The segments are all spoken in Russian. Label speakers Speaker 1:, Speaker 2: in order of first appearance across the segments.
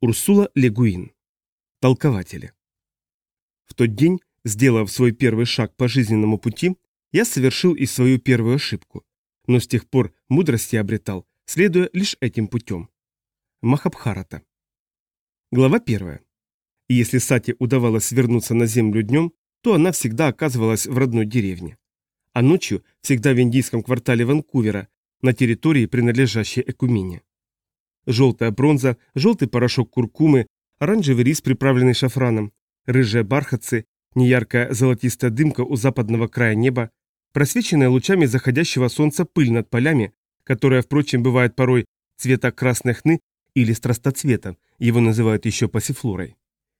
Speaker 1: Урсула Легуин. Толкователи. В тот день, сделав свой первый шаг по жизненному пути, я совершил и свою первую ошибку, но с тех пор мудрости обретал, следуя лишь этим путем. Махабхарата. Глава первая. Если Сати удавалось вернуться на землю днем, то она всегда оказывалась в родной деревне. А ночью всегда в индийском квартале Ванкувера, на территории, принадлежащей Экумине желтая бронза, желтый порошок куркумы, оранжевый рис, приправленный шафраном, рыжие бархатцы, неяркая золотистая дымка у западного края неба, просвеченная лучами заходящего солнца пыль над полями, которая, впрочем, бывает порой цвета красной хны или страстоцвета, его называют еще пассифлорой,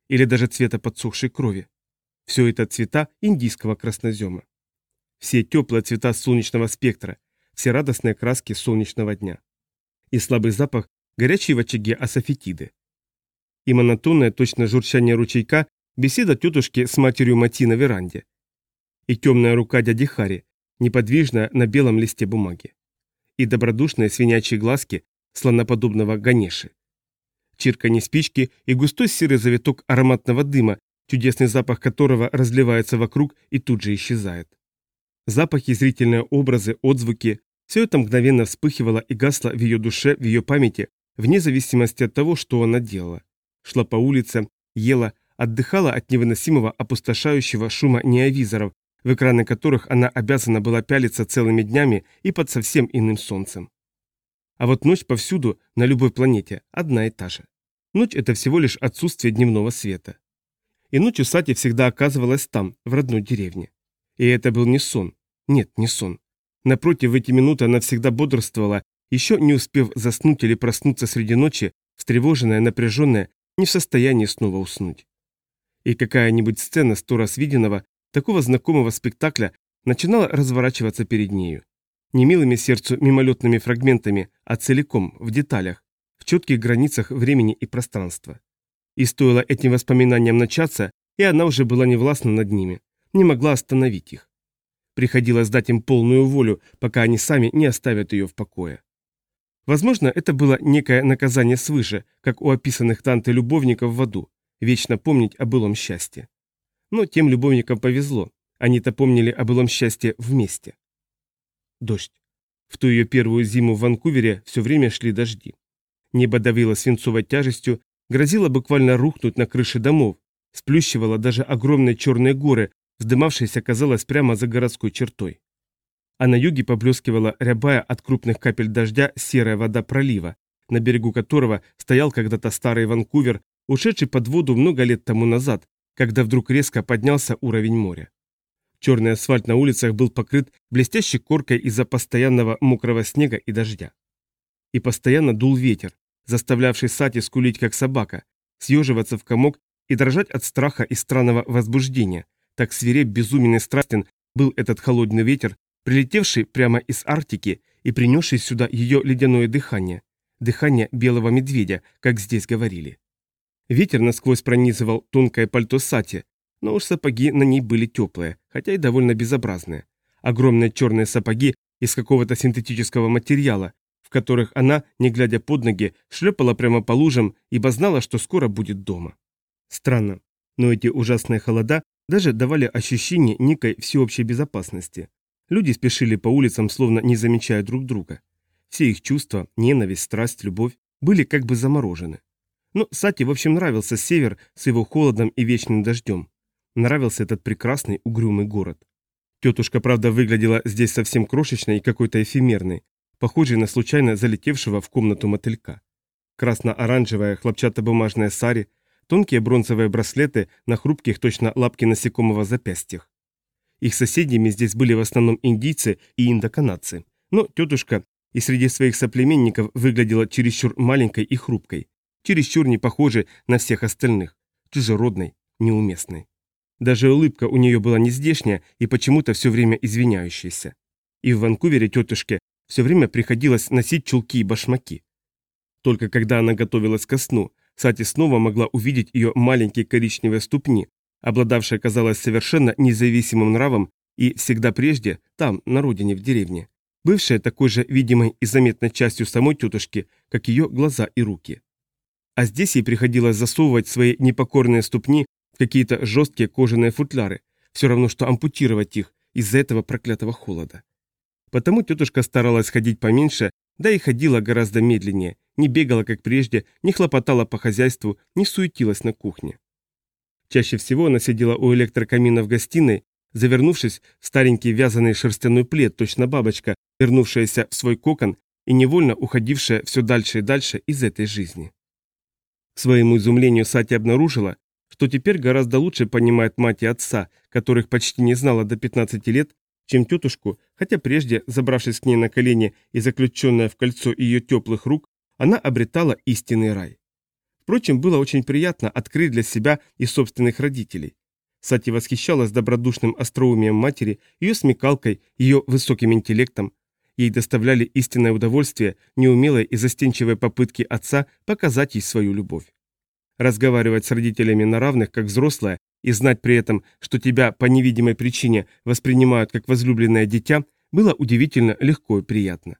Speaker 1: или даже цвета подсохшей крови. Все это цвета индийского краснозема. Все теплые цвета солнечного спектра, все радостные краски солнечного дня. И слабый запах горячие в очаге асофетиды. И монотонное, точно журчание ручейка, беседа тетушки с матерью Мати на веранде. И темная рука дяди Хари, неподвижная на белом листе бумаги. И добродушные свинячьи глазки слоноподобного Ганеши. Чирканье спички и густой серый завиток ароматного дыма, чудесный запах которого разливается вокруг и тут же исчезает. Запахи, зрительные образы, отзвуки – все это мгновенно вспыхивало и гасло в ее душе, в ее памяти, вне зависимости от того, что она делала. Шла по улице, ела, отдыхала от невыносимого опустошающего шума неовизоров, в экраны которых она обязана была пялиться целыми днями и под совсем иным солнцем. А вот ночь повсюду, на любой планете, одна и та же. Ночь – это всего лишь отсутствие дневного света. И ночью Сати всегда оказывалась там, в родной деревне. И это был не сон. Нет, не сон. Напротив, в эти минуты она всегда бодрствовала еще не успев заснуть или проснуться среди ночи, встревоженная, напряженная, не в состоянии снова уснуть. И какая-нибудь сцена сто раз виденного, такого знакомого спектакля начинала разворачиваться перед нею. Не милыми сердцу мимолетными фрагментами, а целиком, в деталях, в четких границах времени и пространства. И стоило этим воспоминаниям начаться, и она уже была невластна над ними, не могла остановить их. Приходилось дать им полную волю, пока они сами не оставят ее в покое. Возможно, это было некое наказание свыше, как у описанных Танты любовников в аду, вечно помнить о былом счастье. Но тем любовникам повезло, они-то помнили о былом счастье вместе. Дождь. В ту ее первую зиму в Ванкувере все время шли дожди. Небо давило свинцовой тяжестью, грозило буквально рухнуть на крыши домов, сплющивало даже огромные черные горы, вздымавшиеся, казалось, прямо за городской чертой а на юге поблескивала рябая от крупных капель дождя серая вода пролива, на берегу которого стоял когда-то старый Ванкувер, ушедший под воду много лет тому назад, когда вдруг резко поднялся уровень моря. Черный асфальт на улицах был покрыт блестящей коркой из-за постоянного мокрого снега и дождя. И постоянно дул ветер, заставлявший Сати скулить как собака, съеживаться в комок и дрожать от страха и странного возбуждения. Так свиреп, безумен и страстен был этот холодный ветер, прилетевший прямо из Арктики и принесший сюда ее ледяное дыхание, дыхание белого медведя, как здесь говорили. Ветер насквозь пронизывал тонкое пальто Сати, но уж сапоги на ней были теплые, хотя и довольно безобразные. Огромные черные сапоги из какого-то синтетического материала, в которых она, не глядя под ноги, шлепала прямо по лужам, ибо знала, что скоро будет дома. Странно, но эти ужасные холода даже давали ощущение некой всеобщей безопасности. Люди спешили по улицам, словно не замечая друг друга. Все их чувства, ненависть, страсть, любовь были как бы заморожены. Но Сати, в общем, нравился север с его холодом и вечным дождем. Нравился этот прекрасный угрюмый город. Тетушка, правда, выглядела здесь совсем крошечной и какой-то эфемерной, похожей на случайно залетевшего в комнату мотылька. Красно-оранжевая хлопчатобумажная сари, тонкие бронзовые браслеты на хрупких точно лапки насекомого запястьях. Их соседями здесь были в основном индийцы и индоканадцы. Но тетушка и среди своих соплеменников выглядела чересчур маленькой и хрупкой, чересчур не похожей на всех остальных, чужеродной, неуместной. Даже улыбка у нее была нездешняя и почему-то все время извиняющаяся. И в Ванкувере тетушке все время приходилось носить чулки и башмаки. Только когда она готовилась ко сну, Сати снова могла увидеть ее маленькие коричневые ступни, обладавшая, казалось, совершенно независимым нравом и всегда прежде, там, на родине, в деревне, бывшая такой же видимой и заметной частью самой тетушки, как ее глаза и руки. а здесь ей приходилось засовывать свои непокорные ступни в какие-то жесткие кожаные футляры, все равно что ампутировать их из-за этого проклятого холода. Потому тетушка старалась ходить поменьше, да и ходила гораздо медленнее, не бегала, как прежде, не хлопотала по хозяйству, не суетилась на кухне. Чаще всего она сидела у электрокамина в гостиной, завернувшись в старенький вязаный шерстяной плед, точно бабочка, вернувшаяся в свой кокон и невольно уходившая все дальше и дальше из этой жизни. К своему изумлению Сати обнаружила, что теперь гораздо лучше понимает мать и отца, которых почти не знала до 15 лет, чем тетушку, хотя прежде, забравшись к ней на колени и заключенная в кольцо ее теплых рук, она обретала истинный рай. Впрочем, было очень приятно открыть для себя и собственных родителей. Сати восхищалась добродушным остроумием матери, ее смекалкой, ее высоким интеллектом. Ей доставляли истинное удовольствие неумелые и застенчивые попытки отца показать ей свою любовь. Разговаривать с родителями на равных, как взрослая, и знать при этом, что тебя по невидимой причине воспринимают как возлюбленное дитя, было удивительно легко и приятно.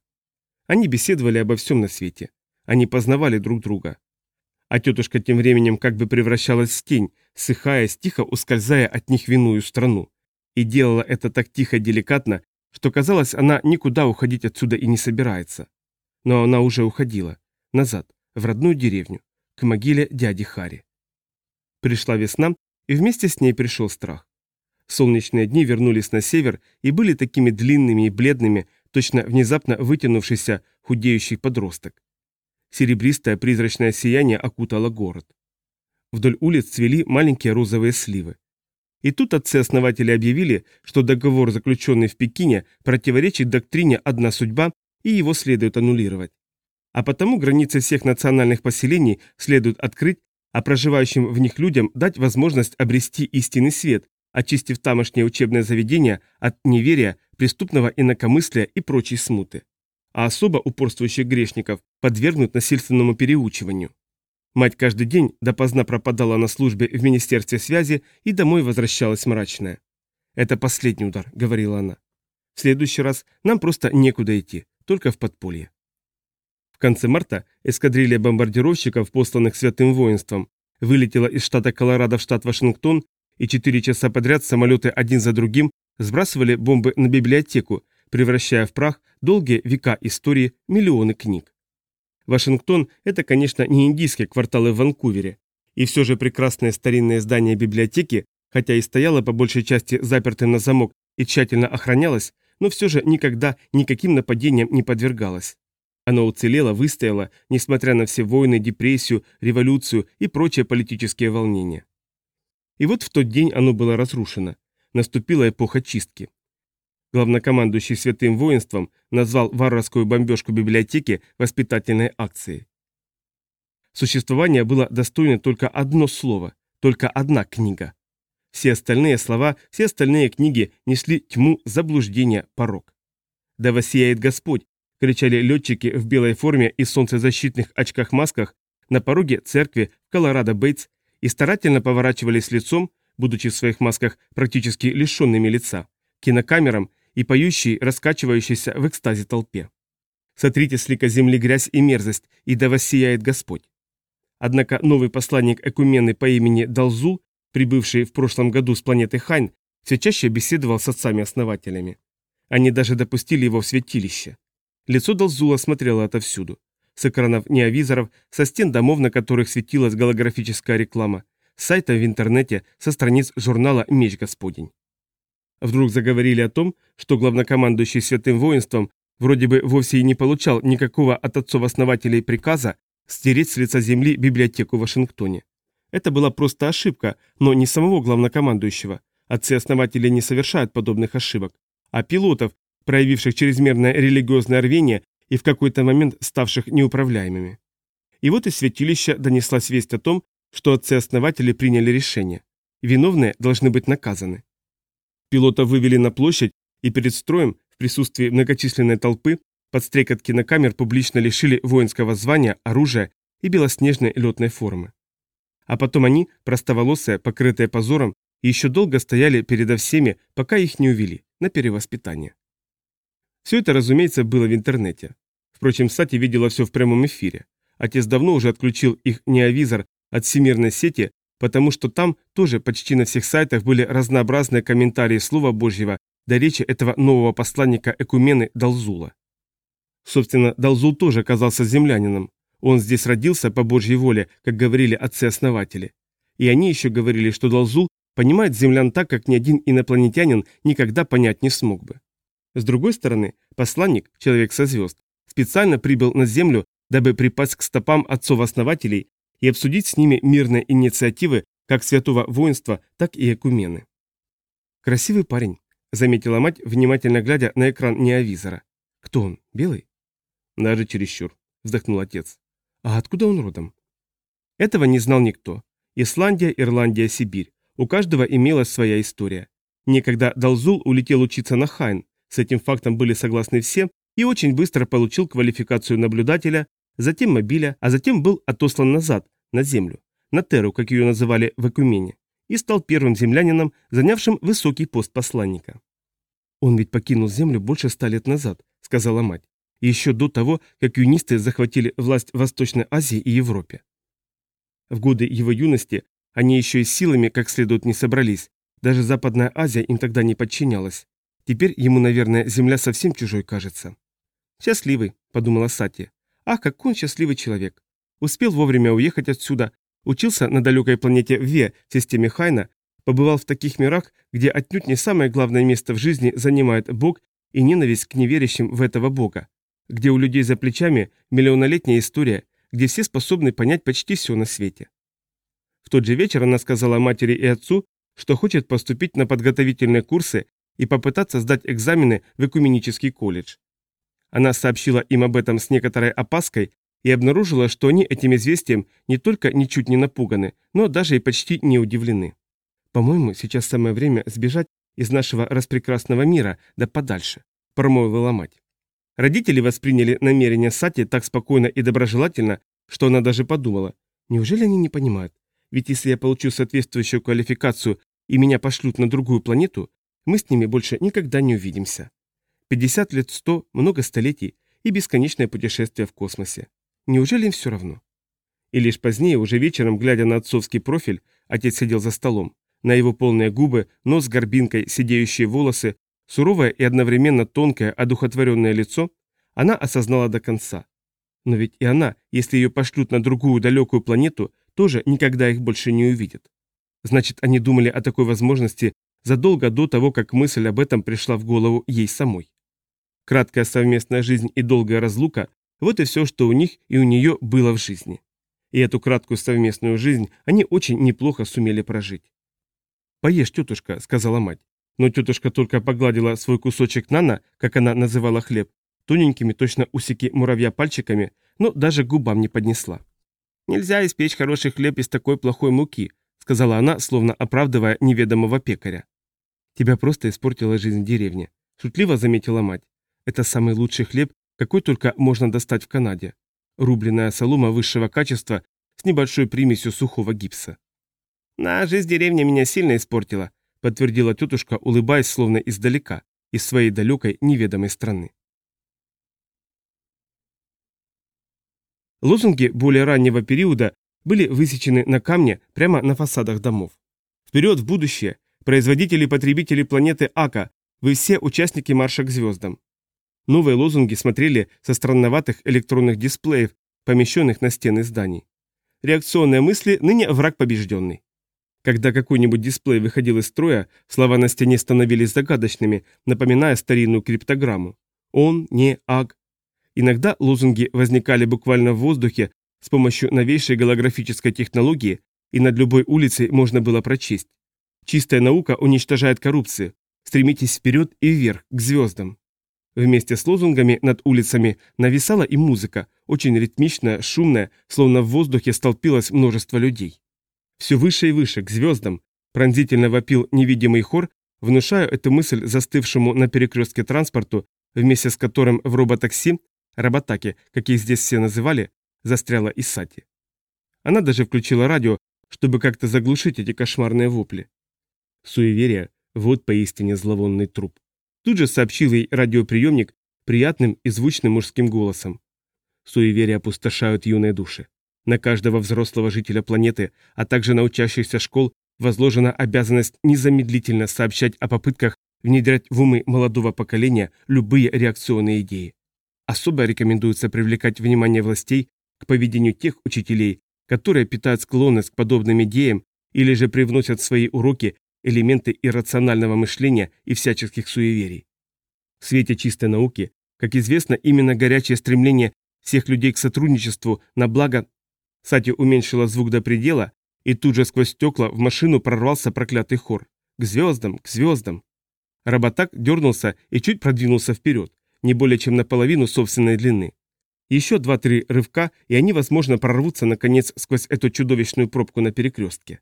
Speaker 1: Они беседовали обо всем на свете. Они познавали друг друга. А тетушка тем временем как бы превращалась в тень, сыхая, тихо ускользая от них в иную страну. И делала это так тихо деликатно, что казалось, она никуда уходить отсюда и не собирается. Но она уже уходила. Назад, в родную деревню, к могиле дяди Хари. Пришла весна, и вместе с ней пришел страх. Солнечные дни вернулись на север и были такими длинными и бледными, точно внезапно вытянувшийся худеющий подросток. Серебристое призрачное сияние окутало город. Вдоль улиц цвели маленькие розовые сливы. И тут отцы-основатели объявили, что договор, заключенный в Пекине, противоречит доктрине «одна судьба» и его следует аннулировать. А потому границы всех национальных поселений следует открыть а проживающим в них людям дать возможность обрести истинный свет, очистив тамошнее учебное заведение от неверия, преступного инакомыслия и прочей смуты. А особо упорствующих грешников подвергнут насильственному переучиванию. Мать каждый день допоздна пропадала на службе в Министерстве связи и домой возвращалась мрачная. «Это последний удар», — говорила она. «В следующий раз нам просто некуда идти, только в подполье». В конце марта эскадрилья бомбардировщиков, посланных Святым воинством, вылетела из штата Колорадо в штат Вашингтон, и четыре часа подряд самолеты один за другим сбрасывали бомбы на библиотеку, превращая в прах долгие века истории миллионы книг. Вашингтон – это, конечно, не индийские кварталы в Ванкувере, и все же прекрасное старинное здание библиотеки, хотя и стояло по большей части запертым на замок и тщательно охранялось, но все же никогда никаким нападениям не подвергалось. Оно уцелело, выстояло, несмотря на все войны, депрессию, революцию и прочие политические волнения. И вот в тот день оно было разрушено. Наступила эпоха чистки. Главнокомандующий святым воинством назвал варварскую бомбежку библиотеки воспитательной акцией. Существование было достойно только одно слово, только одна книга. Все остальные слова, все остальные книги несли тьму, заблуждение, порог. Да воссияет Господь, кричали летчики в белой форме и солнцезащитных очках-масках на пороге церкви Колорадо-Бейтс и старательно поворачивались лицом, будучи в своих масках практически лишенными лица, кинокамерам и поющей, раскачивающейся в экстазе толпе. «Сотрите с лика земли грязь и мерзость, и да воссияет Господь». Однако новый посланник Экумены по имени Далзу, прибывший в прошлом году с планеты Хайн, все чаще беседовал с отцами-основателями. Они даже допустили его в святилище. Лицо Долзула смотрело отовсюду. С экранов неовизоров, со стен домов, на которых светилась голографическая реклама, с сайта в интернете, со страниц журнала «Меч Господень». Вдруг заговорили о том, что главнокомандующий святым воинством вроде бы вовсе и не получал никакого от отцов-основателей приказа стереть с лица земли библиотеку в Вашингтоне. Это была просто ошибка, но не самого главнокомандующего. Отцы-основатели не совершают подобных ошибок, а пилотов, проявивших чрезмерное религиозное рвение и в какой-то момент ставших неуправляемыми. И вот из святилища донеслась весть о том, что отцы-основатели приняли решение. Виновные должны быть наказаны. Пилота вывели на площадь и перед строем, в присутствии многочисленной толпы, под стрекот кинокамер публично лишили воинского звания, оружия и белоснежной летной формы. А потом они, простоволосые, покрытые позором, еще долго стояли передо всеми, пока их не увели, на перевоспитание. Все это, разумеется, было в интернете. Впрочем, Сати видела все в прямом эфире. Отец давно уже отключил их неовизор от всемирной сети, потому что там тоже почти на всех сайтах были разнообразные комментарии Слова Божьего до речи этого нового посланника Экумены Далзула. Собственно, Далзул тоже оказался землянином. Он здесь родился по Божьей воле, как говорили отцы-основатели. И они еще говорили, что Далзул понимает землян так, как ни один инопланетянин никогда понять не смог бы. С другой стороны, посланник, человек со звезд, специально прибыл на Землю, дабы припасть к стопам отцов-основателей и обсудить с ними мирные инициативы как святого воинства, так и экумены. «Красивый парень», — заметила мать, внимательно глядя на экран неовизора. «Кто он? Белый?» «Даже чересчур», — вздохнул отец. «А откуда он родом?» Этого не знал никто. Исландия, Ирландия, Сибирь. У каждого имелась своя история. Некогда Далзул улетел учиться на Хайн, с этим фактом были согласны все, и очень быстро получил квалификацию наблюдателя, затем мобиля, а затем был отослан назад, на Землю, на Терру, как ее называли в Экумене, и стал первым землянином, занявшим высокий пост посланника. «Он ведь покинул Землю больше ста лет назад», — сказала мать, еще до того, как юнисты захватили власть в Восточной Азии и Европе. В годы его юности они еще и силами как следует не собрались, даже Западная Азия им тогда не подчинялась. Теперь ему, наверное, земля совсем чужой кажется. «Счастливый», — подумала Сати. «Ах, какой он счастливый человек! Успел вовремя уехать отсюда, учился на далекой планете Ве в системе Хайна, побывал в таких мирах, где отнюдь не самое главное место в жизни занимает Бог и ненависть к неверящим в этого Бога, где у людей за плечами миллионолетняя история, где все способны понять почти все на свете. В тот же вечер она сказала матери и отцу, что хочет поступить на подготовительные курсы и попытаться сдать экзамены в Экуменический колледж. Она сообщила им об этом с некоторой опаской и обнаружила, что они этим известием не только ничуть не напуганы, но даже и почти не удивлены. «По-моему, сейчас самое время сбежать из нашего распрекрасного мира, да подальше», – промолвила мать. Родители восприняли намерения Сати так спокойно и доброжелательно, что она даже подумала, неужели они не понимают? Ведь если я получу соответствующую квалификацию и меня пошлют на другую планету, мы с ними больше никогда не увидимся. 50 лет 100, много столетий и бесконечное путешествие в космосе. Неужели им все равно? И лишь позднее, уже вечером, глядя на отцовский профиль, отец сидел за столом. На его полные губы, нос с горбинкой, сидеющие волосы, суровое и одновременно тонкое, одухотворенное лицо, она осознала до конца. Но ведь и она, если ее пошлют на другую далекую планету, тоже никогда их больше не увидит. Значит, они думали о такой возможности задолго до того, как мысль об этом пришла в голову ей самой. Краткая совместная жизнь и долгая разлука – вот и все, что у них и у нее было в жизни. И эту краткую совместную жизнь они очень неплохо сумели прожить. «Поешь, тетушка», – сказала мать. Но тетушка только погладила свой кусочек нана, как она называла хлеб, тоненькими точно усики муравья пальчиками, но даже губам не поднесла. «Нельзя испечь хороший хлеб из такой плохой муки», сказала она, словно оправдывая неведомого пекаря. «Тебя просто испортила жизнь в деревне», шутливо заметила мать. Это самый лучший хлеб, какой только можно достать в Канаде. Рубленная солома высшего качества с небольшой примесью сухого гипса. «На, жизнь деревни меня сильно испортила», подтвердила тетушка, улыбаясь словно издалека, из своей далекой неведомой страны. Лозунги более раннего периода были высечены на камне прямо на фасадах домов. Вперед в будущее! Производители и потребители планеты Ака, вы все участники марша к звездам. Новые лозунги смотрели со странноватых электронных дисплеев, помещенных на стены зданий. Реакционные мысли ныне враг побежденный. Когда какой-нибудь дисплей выходил из строя, слова на стене становились загадочными, напоминая старинную криптограмму. Он, не, аг. Иногда лозунги возникали буквально в воздухе с помощью новейшей голографической технологии, и над любой улицей можно было прочесть. Чистая наука уничтожает коррупцию. Стремитесь вперед и вверх, к звездам. Вместе с лозунгами над улицами нависала и музыка, очень ритмичная, шумная, словно в воздухе столпилось множество людей. Все выше и выше, к звездам, пронзительно вопил невидимый хор, внушая эту мысль застывшему на перекрестке транспорту, вместе с которым в роботакси, роботаке, как их здесь все называли, застряла Исати. Она даже включила радио, чтобы как-то заглушить эти кошмарные вопли. Суеверие – вот поистине зловонный труп. Тут же сообщил ей радиоприемник приятным и звучным мужским голосом. Суеверия опустошают юные души. На каждого взрослого жителя планеты, а также на учащихся школ возложена обязанность незамедлительно сообщать о попытках внедрять в умы молодого поколения любые реакционные идеи. Особо рекомендуется привлекать внимание властей к поведению тех учителей, которые питают склонность к подобным идеям или же привносят в свои уроки элементы иррационального мышления и всяческих суеверий. В свете чистой науки, как известно, именно горячее стремление всех людей к сотрудничеству на благо Сати уменьшила звук до предела, и тут же сквозь стекла в машину прорвался проклятый хор. К звездам, к звездам. Роботак дернулся и чуть продвинулся вперед, не более чем наполовину собственной длины. Еще два-три рывка, и они, возможно, прорвутся, наконец, сквозь эту чудовищную пробку на перекрестке.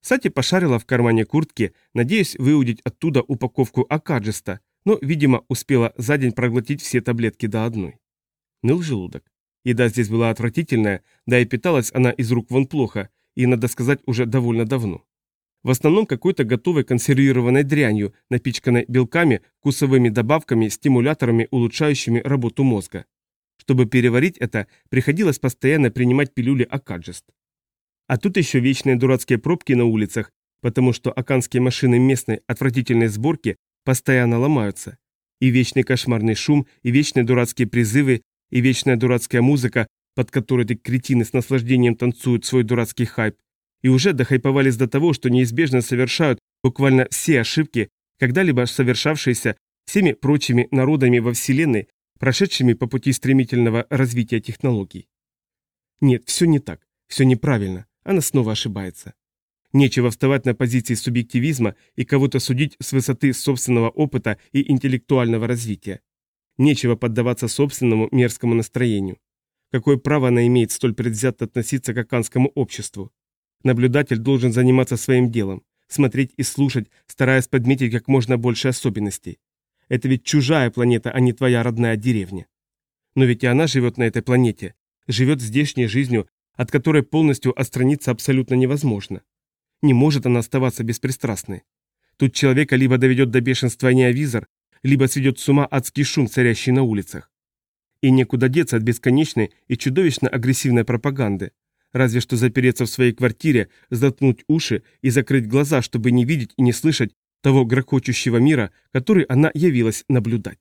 Speaker 1: Сати пошарила в кармане куртки, надеясь выудить оттуда упаковку акаджиста, но, видимо, успела за день проглотить все таблетки до одной. Ныл желудок. Еда здесь была отвратительная, да и питалась она из рук вон плохо, и, надо сказать, уже довольно давно. В основном какой-то готовой консервированной дрянью, напичканной белками, вкусовыми добавками, стимуляторами, улучшающими работу мозга. Чтобы переварить это, приходилось постоянно принимать пилюли Акаджест. А тут еще вечные дурацкие пробки на улицах, потому что аканские машины местной отвратительной сборки постоянно ломаются. И вечный кошмарный шум, и вечные дурацкие призывы, и вечная дурацкая музыка, под которой эти кретины с наслаждением танцуют свой дурацкий хайп, и уже дохайповались до того, что неизбежно совершают буквально все ошибки, когда-либо совершавшиеся всеми прочими народами во Вселенной, прошедшими по пути стремительного развития технологий. Нет, все не так, все неправильно, она снова ошибается. Нечего вставать на позиции субъективизма и кого-то судить с высоты собственного опыта и интеллектуального развития. Нечего поддаваться собственному мерзкому настроению. Какое право она имеет столь предвзято относиться к аканскому обществу? Наблюдатель должен заниматься своим делом, смотреть и слушать, стараясь подметить как можно больше особенностей. Это ведь чужая планета, а не твоя родная деревня. Но ведь и она живет на этой планете, живет здешней жизнью, от которой полностью отстраниться абсолютно невозможно. Не может она оставаться беспристрастной. Тут человека либо доведет до бешенства неовизор, либо сведет с ума адский шум, царящий на улицах. И некуда деться от бесконечной и чудовищно агрессивной пропаганды. Разве что запереться в своей квартире, заткнуть уши и закрыть глаза, чтобы не видеть и не слышать того грохочущего мира, который она явилась наблюдать.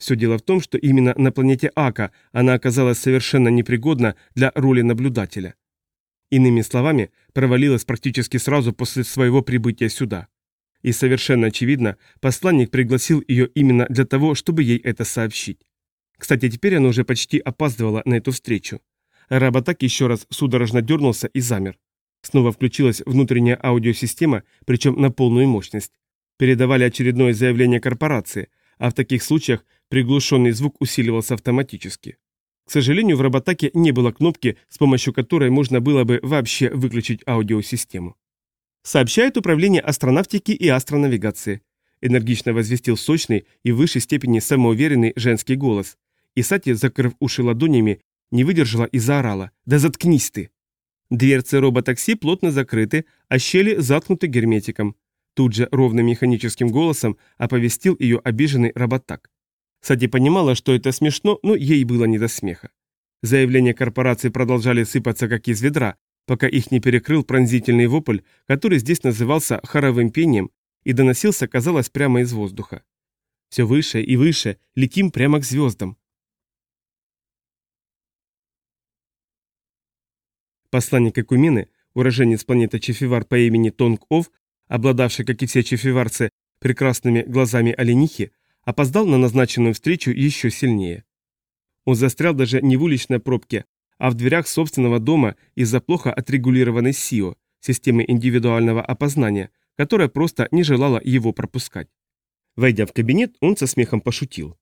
Speaker 1: Все дело в том, что именно на планете Ака она оказалась совершенно непригодна для роли наблюдателя. Иными словами, провалилась практически сразу после своего прибытия сюда. И совершенно очевидно, посланник пригласил ее именно для того, чтобы ей это сообщить. Кстати, теперь она уже почти опаздывала на эту встречу. Работак еще раз судорожно дернулся и замер. Снова включилась внутренняя аудиосистема, причем на полную мощность. Передавали очередное заявление корпорации, а в таких случаях Приглушенный звук усиливался автоматически. К сожалению, в Роботаке не было кнопки, с помощью которой можно было бы вообще выключить аудиосистему. «Сообщает Управление астронавтики и астронавигации», энергично возвестил сочный и в высшей степени самоуверенный женский голос. И Сати, закрыв уши ладонями, не выдержала и заорала. «Да заткнись ты!» Дверцы роботакси плотно закрыты, а щели заткнуты герметиком. Тут же ровным механическим голосом оповестил ее обиженный роботак. Сади понимала, что это смешно, но ей было не до смеха. Заявления корпорации продолжали сыпаться как из ведра, пока их не перекрыл пронзительный вопль, который здесь назывался хоровым пением и доносился, казалось, прямо из воздуха. Все выше и выше, летим прямо к звездам. Посланник Экумины, уроженец планеты Чефивар по имени Тонг-Ов, обладавший, как и все чефиварцы, прекрасными глазами оленихи, опоздал на назначенную встречу еще сильнее. Он застрял даже не в уличной пробке, а в дверях собственного дома из-за плохо отрегулированной СИО, системы индивидуального опознания, которая просто не желала его пропускать. Войдя в кабинет, он со смехом пошутил.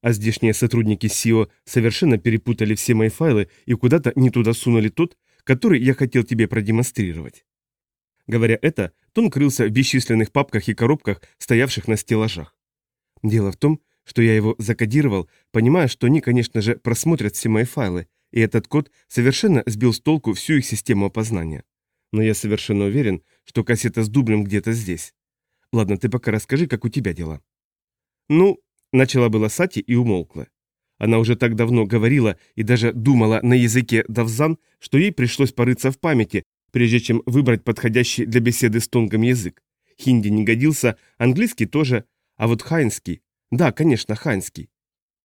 Speaker 1: А здешние сотрудники СИО совершенно перепутали все мои файлы и куда-то не туда сунули тот, который я хотел тебе продемонстрировать. Говоря это, Том крылся в бесчисленных папках и коробках, стоявших на стеллажах. Дело в том, что я его закодировал, понимая, что они, конечно же, просмотрят все мои файлы, и этот код совершенно сбил с толку всю их систему опознания. Но я совершенно уверен, что кассета с дублем где-то здесь. Ладно, ты пока расскажи, как у тебя дела. Ну, начала была Сати и умолкла. Она уже так давно говорила и даже думала на языке давзан, что ей пришлось порыться в памяти, прежде чем выбрать подходящий для беседы с Тонгом язык. Хинди не годился, английский тоже, а вот хайнский. Да, конечно, хайнский.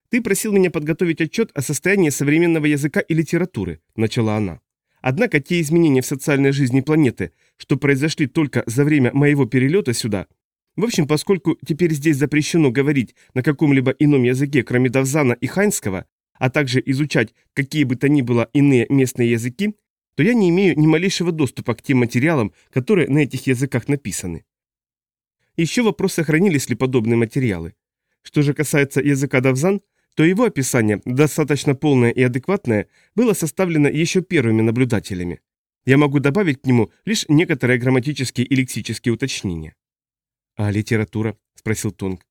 Speaker 1: «Ты просил меня подготовить отчет о состоянии современного языка и литературы», – начала она. «Однако те изменения в социальной жизни планеты, что произошли только за время моего перелета сюда, в общем, поскольку теперь здесь запрещено говорить на каком-либо ином языке, кроме Давзана и Хайнского, а также изучать какие бы то ни было иные местные языки, то я не имею ни малейшего доступа к тем материалам, которые на этих языках написаны. Еще вопрос, сохранились ли подобные материалы. Что же касается языка Давзан, то его описание, достаточно полное и адекватное, было составлено еще первыми наблюдателями. Я могу добавить к нему лишь некоторые грамматические и лексические уточнения. «А литература?» – спросил Тонг.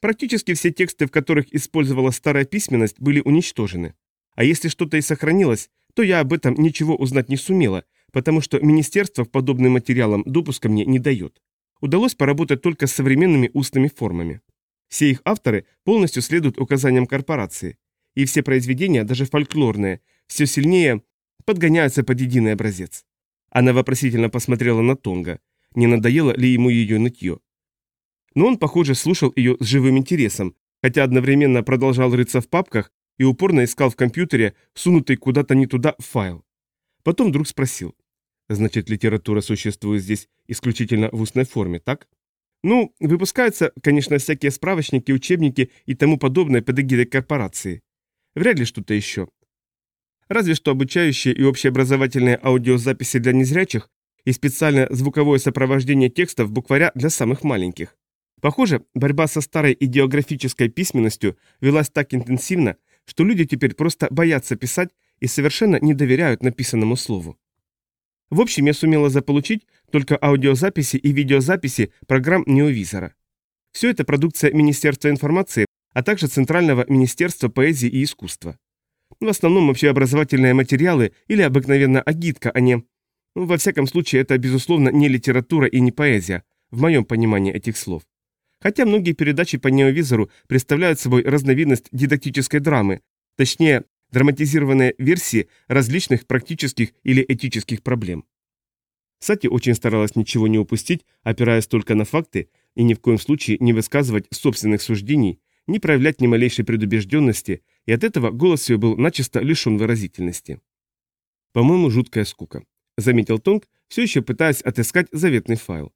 Speaker 1: Практически все тексты, в которых использовалась старая письменность, были уничтожены. А если что-то и сохранилось, то я об этом ничего узнать не сумела, потому что министерство к подобным материалам допуска мне не дает. Удалось поработать только с современными устными формами. Все их авторы полностью следуют указаниям корпорации, и все произведения, даже фольклорные, все сильнее подгоняются под единый образец. Она вопросительно посмотрела на Тонга. Не надоело ли ему ее нытье? но он, похоже, слушал ее с живым интересом, хотя одновременно продолжал рыться в папках и упорно искал в компьютере сунутый куда-то не туда файл. Потом вдруг спросил. Значит, литература существует здесь исключительно в устной форме, так? Ну, выпускаются, конечно, всякие справочники, учебники и тому подобное под эгидой корпорации. Вряд ли что-то еще. Разве что обучающие и общеобразовательные аудиозаписи для незрячих и специальное звуковое сопровождение текстов букваря для самых маленьких. Похоже, борьба со старой идеографической письменностью велась так интенсивно, что люди теперь просто боятся писать и совершенно не доверяют написанному слову. В общем, я сумела заполучить только аудиозаписи и видеозаписи программ Неовизора. Все это продукция Министерства информации, а также Центрального Министерства поэзии и искусства. В основном общеобразовательные материалы или обыкновенно агитка, а не... Ну, во всяком случае, это, безусловно, не литература и не поэзия, в моем понимании этих слов. Хотя многие передачи по неовизору представляют собой разновидность дидактической драмы, точнее, драматизированные версии различных практических или этических проблем. Сати очень старалась ничего не упустить, опираясь только на факты и ни в коем случае не высказывать собственных суждений, не проявлять ни малейшей предубежденности, и от этого голос ее был начисто лишен выразительности. «По-моему, жуткая скука», — заметил Тонг, все еще пытаясь отыскать заветный файл.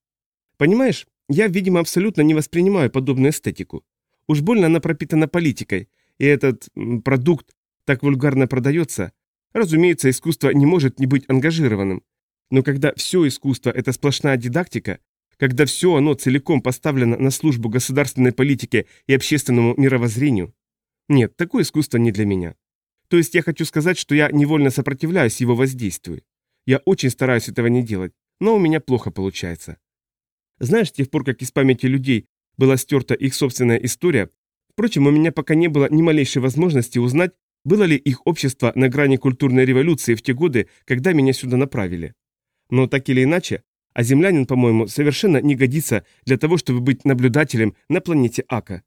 Speaker 1: «Понимаешь, я, видимо, абсолютно не воспринимаю подобную эстетику. Уж больно она пропитана политикой, и этот продукт так вульгарно продается. Разумеется, искусство не может не быть ангажированным. Но когда все искусство – это сплошная дидактика, когда все оно целиком поставлено на службу государственной политике и общественному мировоззрению, нет, такое искусство не для меня. То есть я хочу сказать, что я невольно сопротивляюсь его воздействию. Я очень стараюсь этого не делать, но у меня плохо получается. Знаешь, с тех пор, как из памяти людей была стерта их собственная история, впрочем, у меня пока не было ни малейшей возможности узнать, было ли их общество на грани культурной революции в те годы, когда меня сюда направили. Но так или иначе, а землянин, по-моему, совершенно не годится для того, чтобы быть наблюдателем на планете Ака.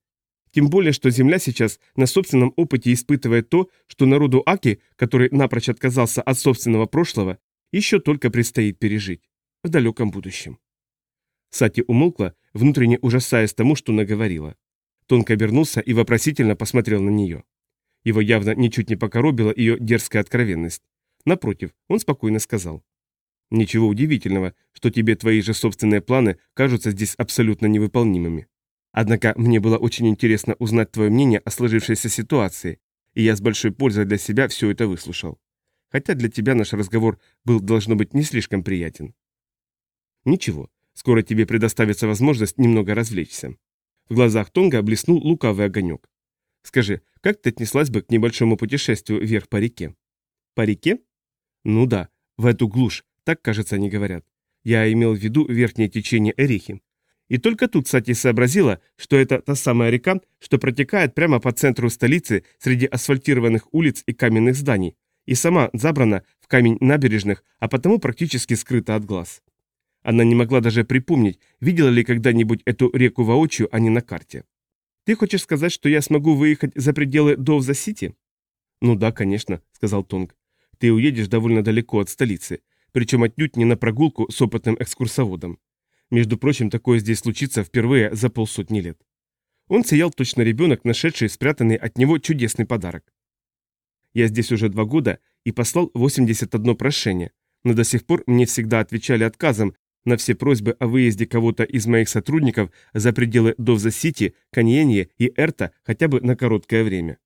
Speaker 1: Тем более, что Земля сейчас на собственном опыте испытывает то, что народу Аки, который напрочь отказался от собственного прошлого, еще только предстоит пережить в далеком будущем. Сати умолкла, внутренне ужасаясь тому, что наговорила. Тонко обернулся и вопросительно посмотрел на нее. Его явно ничуть не покоробила ее дерзкая откровенность. Напротив, он спокойно сказал. «Ничего удивительного, что тебе твои же собственные планы кажутся здесь абсолютно невыполнимыми. Однако мне было очень интересно узнать твое мнение о сложившейся ситуации, и я с большой пользой для себя все это выслушал. Хотя для тебя наш разговор был, должно быть, не слишком приятен. Ничего, Скоро тебе предоставится возможность немного развлечься». В глазах Тонга блеснул лукавый огонек. «Скажи, как ты отнеслась бы к небольшому путешествию вверх по реке?» «По реке?» «Ну да, в эту глушь, так, кажется, они говорят. Я имел в виду верхнее течение Эрихи. И только тут Сати сообразила, что это та самая река, что протекает прямо по центру столицы среди асфальтированных улиц и каменных зданий, и сама забрана в камень набережных, а потому практически скрыта от глаз. Она не могла даже припомнить, видела ли когда-нибудь эту реку воочию, а не на карте. Ты хочешь сказать, что я смогу выехать за пределы Довза-Сити? Ну да, конечно, сказал Тонг. Ты уедешь довольно далеко от столицы, причем отнюдь не на прогулку с опытным экскурсоводом. Между прочим, такое здесь случится впервые за полсотни лет. Он сиял точно ребенок, нашедший спрятанный от него чудесный подарок. Я здесь уже два года и послал 81 прошение, но до сих пор мне всегда отвечали отказом на все просьбы о выезде кого-то из моих сотрудников за пределы Довза-Сити, Каньенье и Эрта хотя бы на короткое время.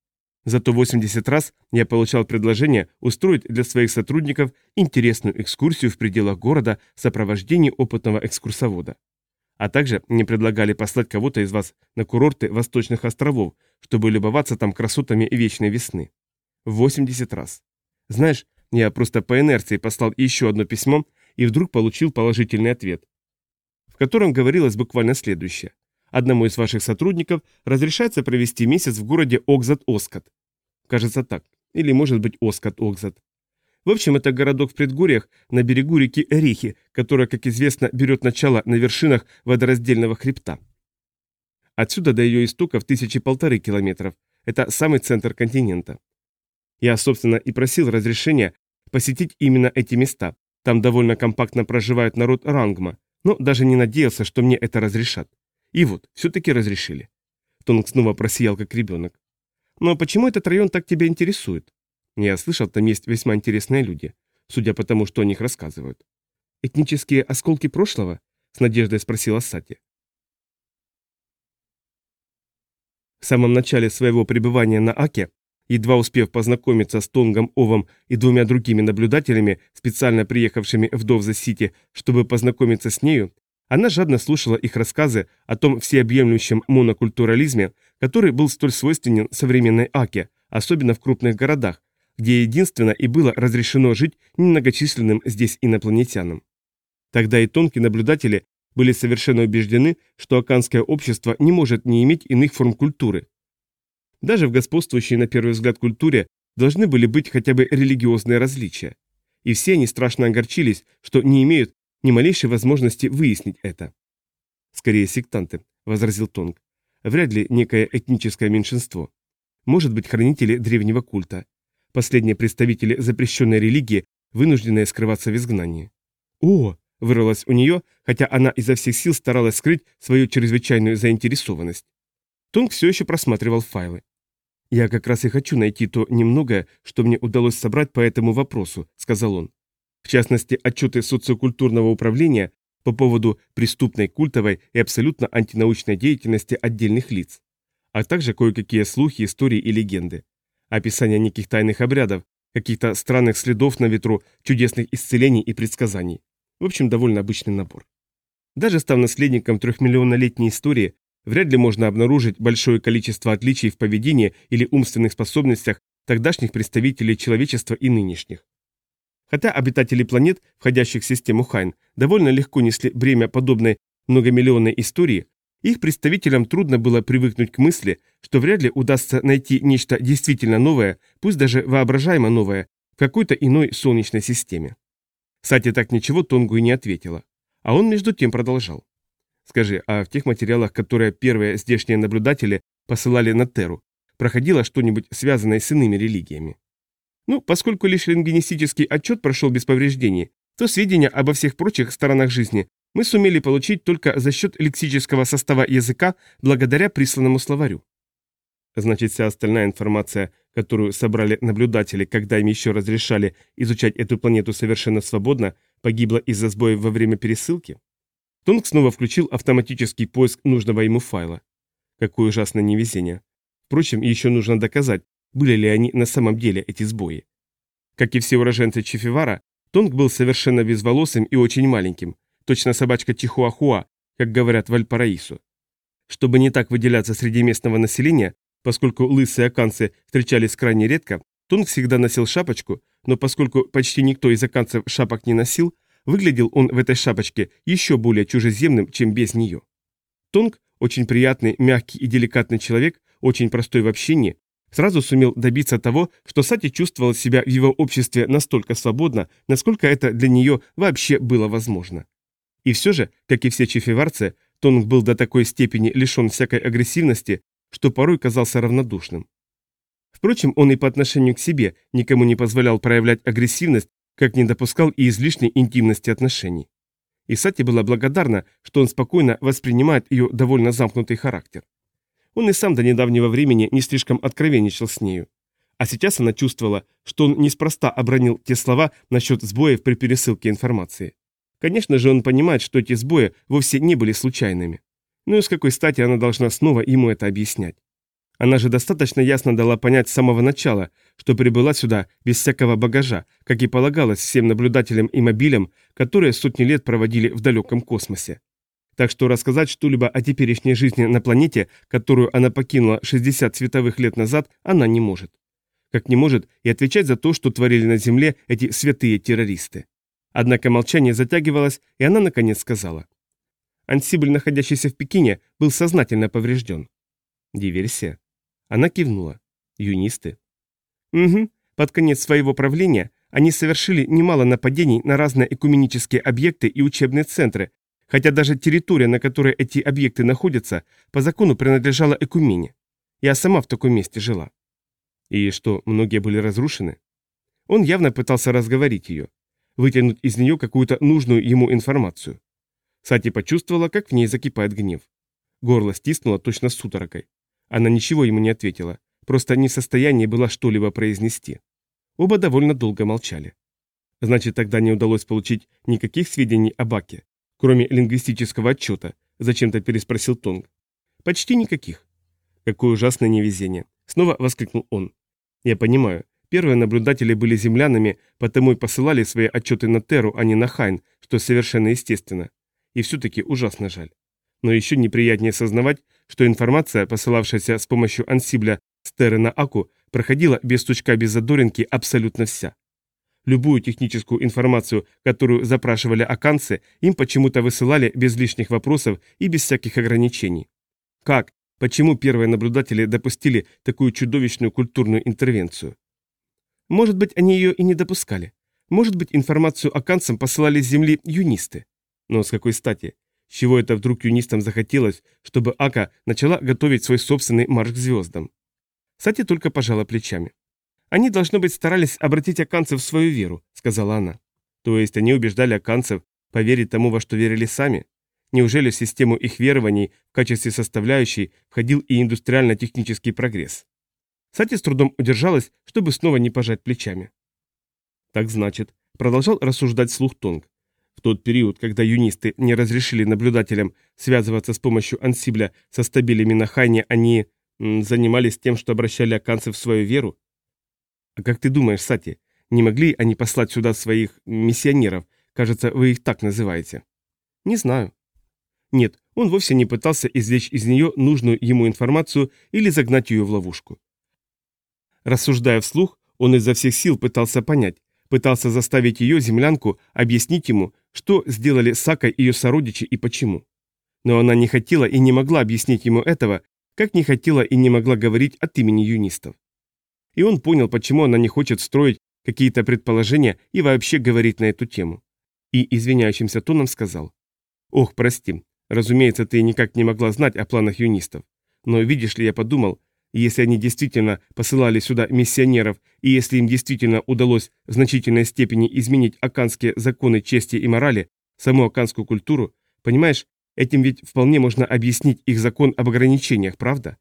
Speaker 1: Зато 80 раз я получал предложение устроить для своих сотрудников интересную экскурсию в пределах города в сопровождении опытного экскурсовода. А также мне предлагали послать кого-то из вас на курорты Восточных островов, чтобы любоваться там красотами вечной весны. 80 раз. Знаешь, я просто по инерции послал еще одно письмо и вдруг получил положительный ответ, в котором говорилось буквально следующее. Одному из ваших сотрудников разрешается провести месяц в городе Окзат-Оскат. Кажется так. Или может быть Оскат-Окзат. В общем, это городок в предгорьях на берегу реки Рихи, которая, как известно, берет начало на вершинах водораздельного хребта. Отсюда до ее истоков тысячи полторы километров. Это самый центр континента. Я, собственно, и просил разрешения посетить именно эти места. Там довольно компактно проживает народ Рангма, но даже не надеялся, что мне это разрешат. И вот, все-таки разрешили. Тонг снова просиял, как ребенок. Но почему этот район так тебя интересует? Я слышал, там есть весьма интересные люди, судя по тому, что о них рассказывают. Этнические осколки прошлого? С надеждой спросила Сати. В самом начале своего пребывания на Аке, едва успев познакомиться с Тонгом Овом и двумя другими наблюдателями, специально приехавшими в Довза-Сити, чтобы познакомиться с нею, она жадно слушала их рассказы о том всеобъемлющем монокультурализме, который был столь свойственен современной Аке, особенно в крупных городах, где единственно и было разрешено жить немногочисленным здесь инопланетянам. Тогда и тонкие наблюдатели были совершенно убеждены, что аканское общество не может не иметь иных форм культуры. Даже в господствующей на первый взгляд культуре должны были быть хотя бы религиозные различия. И все они страшно огорчились, что не имеют ни малейшей возможности выяснить это. «Скорее сектанты», — возразил Тонг. «Вряд ли некое этническое меньшинство. Может быть, хранители древнего культа. Последние представители запрещенной религии, вынужденные скрываться в изгнании». «О!» — вырвалось у нее, хотя она изо всех сил старалась скрыть свою чрезвычайную заинтересованность. Тонг все еще просматривал файлы. «Я как раз и хочу найти то немногое, что мне удалось собрать по этому вопросу», — сказал он в частности отчеты социокультурного управления по поводу преступной, культовой и абсолютно антинаучной деятельности отдельных лиц, а также кое-какие слухи, истории и легенды, описание неких тайных обрядов, каких-то странных следов на ветру, чудесных исцелений и предсказаний. В общем, довольно обычный набор. Даже став наследником трехмиллионнолетней истории, вряд ли можно обнаружить большое количество отличий в поведении или умственных способностях тогдашних представителей человечества и нынешних. Хотя обитатели планет, входящих в систему Хайн, довольно легко несли бремя подобной многомиллионной истории, их представителям трудно было привыкнуть к мысли, что вряд ли удастся найти нечто действительно новое, пусть даже воображаемо новое, в какой-то иной солнечной системе. Сати так ничего Тонгу и не ответила. А он между тем продолжал. Скажи, а в тех материалах, которые первые здешние наблюдатели посылали на Терру, проходило что-нибудь связанное с иными религиями? Ну, поскольку лишь лингвинистический отчет прошел без повреждений, то сведения обо всех прочих сторонах жизни мы сумели получить только за счет лексического состава языка благодаря присланному словарю. Значит, вся остальная информация, которую собрали наблюдатели, когда им еще разрешали изучать эту планету совершенно свободно, погибла из-за сбоя во время пересылки? Тонг снова включил автоматический поиск нужного ему файла. Какое ужасное невезение. Впрочем, еще нужно доказать, были ли они на самом деле эти сбои. Как и все уроженцы Чифивара, Тонг был совершенно безволосым и очень маленьким, точно собачка Чихуахуа, как говорят в Альпараису. Чтобы не так выделяться среди местного населения, поскольку лысые аканцы встречались крайне редко, Тонг всегда носил шапочку, но поскольку почти никто из аканцев шапок не носил, выглядел он в этой шапочке еще более чужеземным, чем без нее. Тонг, очень приятный, мягкий и деликатный человек, очень простой в общении, сразу сумел добиться того, что Сати чувствовал себя в его обществе настолько свободно, насколько это для нее вообще было возможно. И все же, как и все чефеварцы, Тонг был до такой степени лишен всякой агрессивности, что порой казался равнодушным. Впрочем, он и по отношению к себе никому не позволял проявлять агрессивность, как не допускал и излишней интимности отношений. И Сати была благодарна, что он спокойно воспринимает ее довольно замкнутый характер. Он и сам до недавнего времени не слишком откровенничал с нею. А сейчас она чувствовала, что он неспроста обронил те слова насчет сбоев при пересылке информации. Конечно же, он понимает, что эти сбои вовсе не были случайными. Ну и с какой стати она должна снова ему это объяснять? Она же достаточно ясно дала понять с самого начала, что прибыла сюда без всякого багажа, как и полагалось всем наблюдателям и мобилям, которые сотни лет проводили в далеком космосе. Так что рассказать что-либо о теперешней жизни на планете, которую она покинула 60 световых лет назад, она не может. Как не может и отвечать за то, что творили на Земле эти святые террористы. Однако молчание затягивалось, и она наконец сказала. Ансибль, находящийся в Пекине, был сознательно поврежден. Диверсия. Она кивнула. Юнисты. Угу. Под конец своего правления они совершили немало нападений на разные экуменические объекты и учебные центры, хотя даже территория, на которой эти объекты находятся, по закону принадлежала Экумене. Я сама в таком месте жила. И что, многие были разрушены? Он явно пытался разговорить ее, вытянуть из нее какую-то нужную ему информацию. Сати почувствовала, как в ней закипает гнев. Горло стиснуло точно судорогой. Она ничего ему не ответила, просто не в состоянии была что-либо произнести. Оба довольно долго молчали. Значит, тогда не удалось получить никаких сведений о Баке, кроме лингвистического отчета, зачем-то переспросил Тонг. Почти никаких. Какое ужасное невезение. Снова воскликнул он. Я понимаю, первые наблюдатели были землянами, потому и посылали свои отчеты на Теру, а не на Хайн, что совершенно естественно. И все-таки ужасно жаль. Но еще неприятнее сознавать, что информация, посылавшаяся с помощью ансибля с Теры на Аку, проходила без стучка, без задоринки абсолютно вся. Любую техническую информацию, которую запрашивали аканцы, им почему-то высылали без лишних вопросов и без всяких ограничений. Как? Почему первые наблюдатели допустили такую чудовищную культурную интервенцию? Может быть, они ее и не допускали. Может быть, информацию аканцам посылали с Земли юнисты. Но с какой стати? С чего это вдруг юнистам захотелось, чтобы Ака начала готовить свой собственный марш к звездам? Сати только пожала плечами. «Они, должно быть, старались обратить аканцев в свою веру», — сказала она. «То есть они убеждали аканцев поверить тому, во что верили сами? Неужели в систему их верований в качестве составляющей входил и индустриально-технический прогресс?» Сати с трудом удержалась, чтобы снова не пожать плечами. «Так значит», — продолжал рассуждать слух Тонг, в тот период, когда юнисты не разрешили наблюдателям связываться с помощью ансибля со стабилями на Хайне, они занимались тем, что обращали аканцев в свою веру? А как ты думаешь, Сати, не могли они послать сюда своих миссионеров? Кажется, вы их так называете. Не знаю. Нет, он вовсе не пытался извлечь из нее нужную ему информацию или загнать ее в ловушку. Рассуждая вслух, он изо всех сил пытался понять, пытался заставить ее, землянку, объяснить ему, что сделали Сака и ее сородичи и почему. Но она не хотела и не могла объяснить ему этого, как не хотела и не могла говорить от имени юнистов. И он понял, почему она не хочет строить какие-то предположения и вообще говорить на эту тему. И извиняющимся тоном сказал. «Ох, прости, разумеется, ты никак не могла знать о планах юнистов. Но видишь ли, я подумал, если они действительно посылали сюда миссионеров, и если им действительно удалось в значительной степени изменить аканские законы чести и морали, саму аканскую культуру, понимаешь, этим ведь вполне можно объяснить их закон об ограничениях, правда?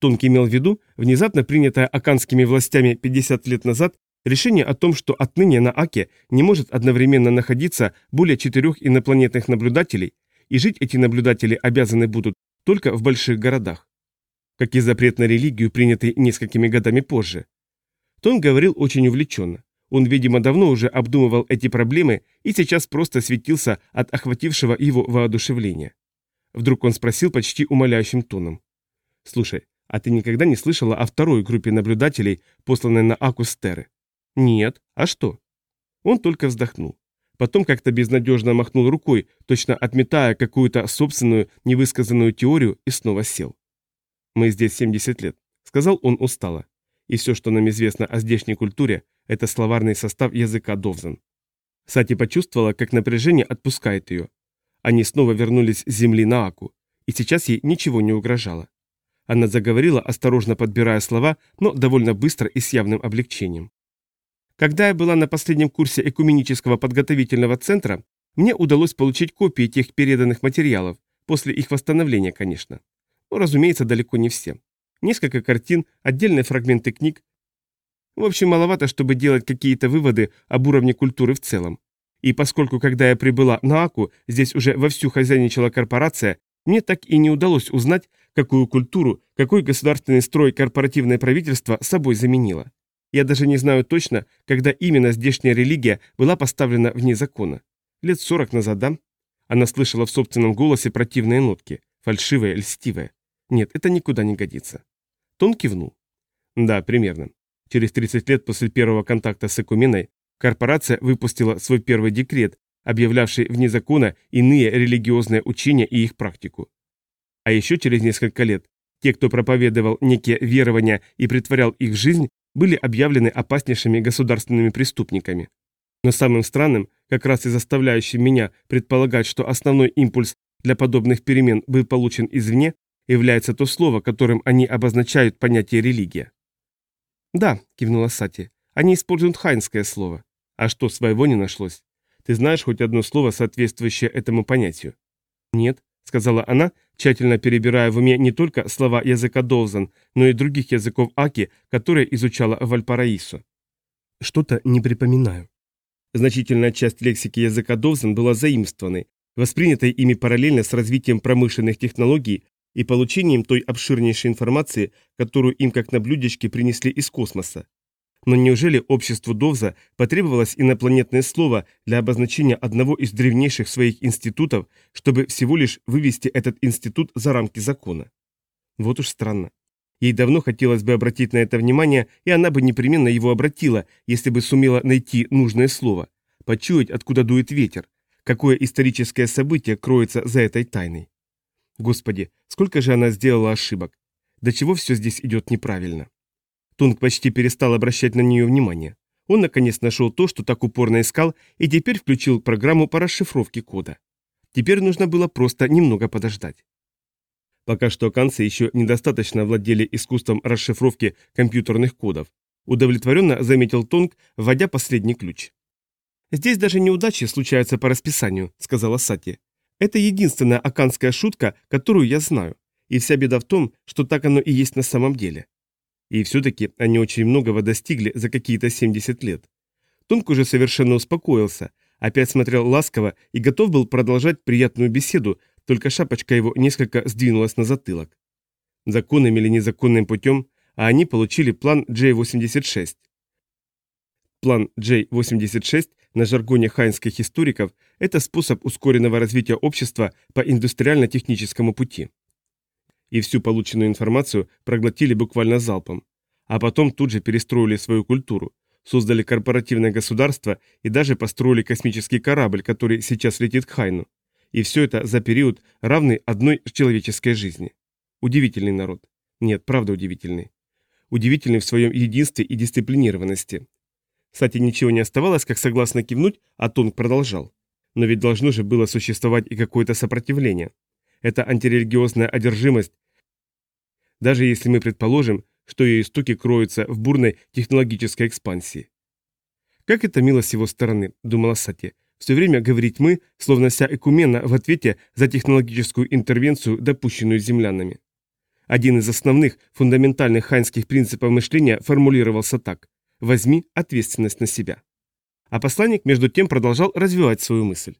Speaker 1: Тонкий имел в виду внезапно принятое аканскими властями 50 лет назад решение о том, что отныне на Аке не может одновременно находиться более четырех инопланетных наблюдателей, и жить эти наблюдатели обязаны будут только в больших городах как и запрет на религию, принятый несколькими годами позже. Тон говорил очень увлеченно. Он, видимо, давно уже обдумывал эти проблемы и сейчас просто светился от охватившего его воодушевления. Вдруг он спросил почти умоляющим тоном. «Слушай, а ты никогда не слышала о второй группе наблюдателей, посланной на Акустеры?» «Нет. А что?» Он только вздохнул. Потом как-то безнадежно махнул рукой, точно отметая какую-то собственную невысказанную теорию, и снова сел. Мы здесь 70 лет», — сказал он устало. «И все, что нам известно о здешней культуре, это словарный состав языка Довзан». Сати почувствовала, как напряжение отпускает ее. Они снова вернулись с земли на Аку, и сейчас ей ничего не угрожало. Она заговорила, осторожно подбирая слова, но довольно быстро и с явным облегчением. Когда я была на последнем курсе экуменического подготовительного центра, мне удалось получить копии тех переданных материалов, после их восстановления, конечно. Но, разумеется, далеко не все. Несколько картин, отдельные фрагменты книг. В общем, маловато, чтобы делать какие-то выводы об уровне культуры в целом. И поскольку, когда я прибыла на Аку, здесь уже вовсю хозяйничала корпорация, мне так и не удалось узнать, какую культуру, какой государственный строй корпоративное правительство собой заменило. Я даже не знаю точно, когда именно здешняя религия была поставлена вне закона. Лет сорок назад, да? Она слышала в собственном голосе противные нотки, фальшивые, льстивые. Нет, это никуда не годится. Тон кивнул. Да, примерно. Через 30 лет после первого контакта с Экуменой корпорация выпустила свой первый декрет, объявлявший вне закона иные религиозные учения и их практику. А еще через несколько лет те, кто проповедовал некие верования и притворял их жизнь, были объявлены опаснейшими государственными преступниками. Но самым странным, как раз и заставляющим меня предполагать, что основной импульс для подобных перемен был получен извне, является то слово, которым они обозначают понятие религия. «Да», — кивнула Сати, — «они используют хайнское слово. А что, своего не нашлось? Ты знаешь хоть одно слово, соответствующее этому понятию?» «Нет», — сказала она, тщательно перебирая в уме не только слова языка Долзан, но и других языков Аки, которые изучала в Альпараисо. «Что-то не припоминаю». Значительная часть лексики языка Довзен была заимствованной, воспринятой ими параллельно с развитием промышленных технологий и получением той обширнейшей информации, которую им как на блюдечке принесли из космоса. Но неужели обществу Довза потребовалось инопланетное слово для обозначения одного из древнейших своих институтов, чтобы всего лишь вывести этот институт за рамки закона? Вот уж странно. Ей давно хотелось бы обратить на это внимание, и она бы непременно его обратила, если бы сумела найти нужное слово, почуять, откуда дует ветер, какое историческое событие кроется за этой тайной. Господи, сколько же она сделала ошибок. До чего все здесь идет неправильно. Тунг почти перестал обращать на нее внимание. Он наконец нашел то, что так упорно искал, и теперь включил программу по расшифровке кода. Теперь нужно было просто немного подождать. Пока что канцы еще недостаточно владели искусством расшифровки компьютерных кодов. Удовлетворенно заметил Тонг, вводя последний ключ. «Здесь даже неудачи случаются по расписанию», — сказала Сати. «Это единственная аканская шутка, которую я знаю. И вся беда в том, что так оно и есть на самом деле. И все-таки они очень многого достигли за какие-то 70 лет. Тонк уже совершенно успокоился, опять смотрел ласково и готов был продолжать приятную беседу, только шапочка его несколько сдвинулась на затылок. Законным или незаконным путем, а они получили план J-86. План J-86 на жаргоне хайнских историков – это способ ускоренного развития общества по индустриально-техническому пути и всю полученную информацию проглотили буквально залпом. А потом тут же перестроили свою культуру, создали корпоративное государство и даже построили космический корабль, который сейчас летит к Хайну. И все это за период, равный одной человеческой жизни. Удивительный народ. Нет, правда удивительный. Удивительный в своем единстве и дисциплинированности. Кстати, ничего не оставалось, как согласно кивнуть, а Тонг продолжал. Но ведь должно же было существовать и какое-то сопротивление. Это антирелигиозная одержимость даже если мы предположим, что ее истоки кроются в бурной технологической экспансии. Как это мило с его стороны, думала Сати, все время говорить мы, словно вся экумена в ответе за технологическую интервенцию, допущенную землянами. Один из основных, фундаментальных хайнских принципов мышления формулировался так «возьми ответственность на себя». А посланник между тем продолжал развивать свою мысль.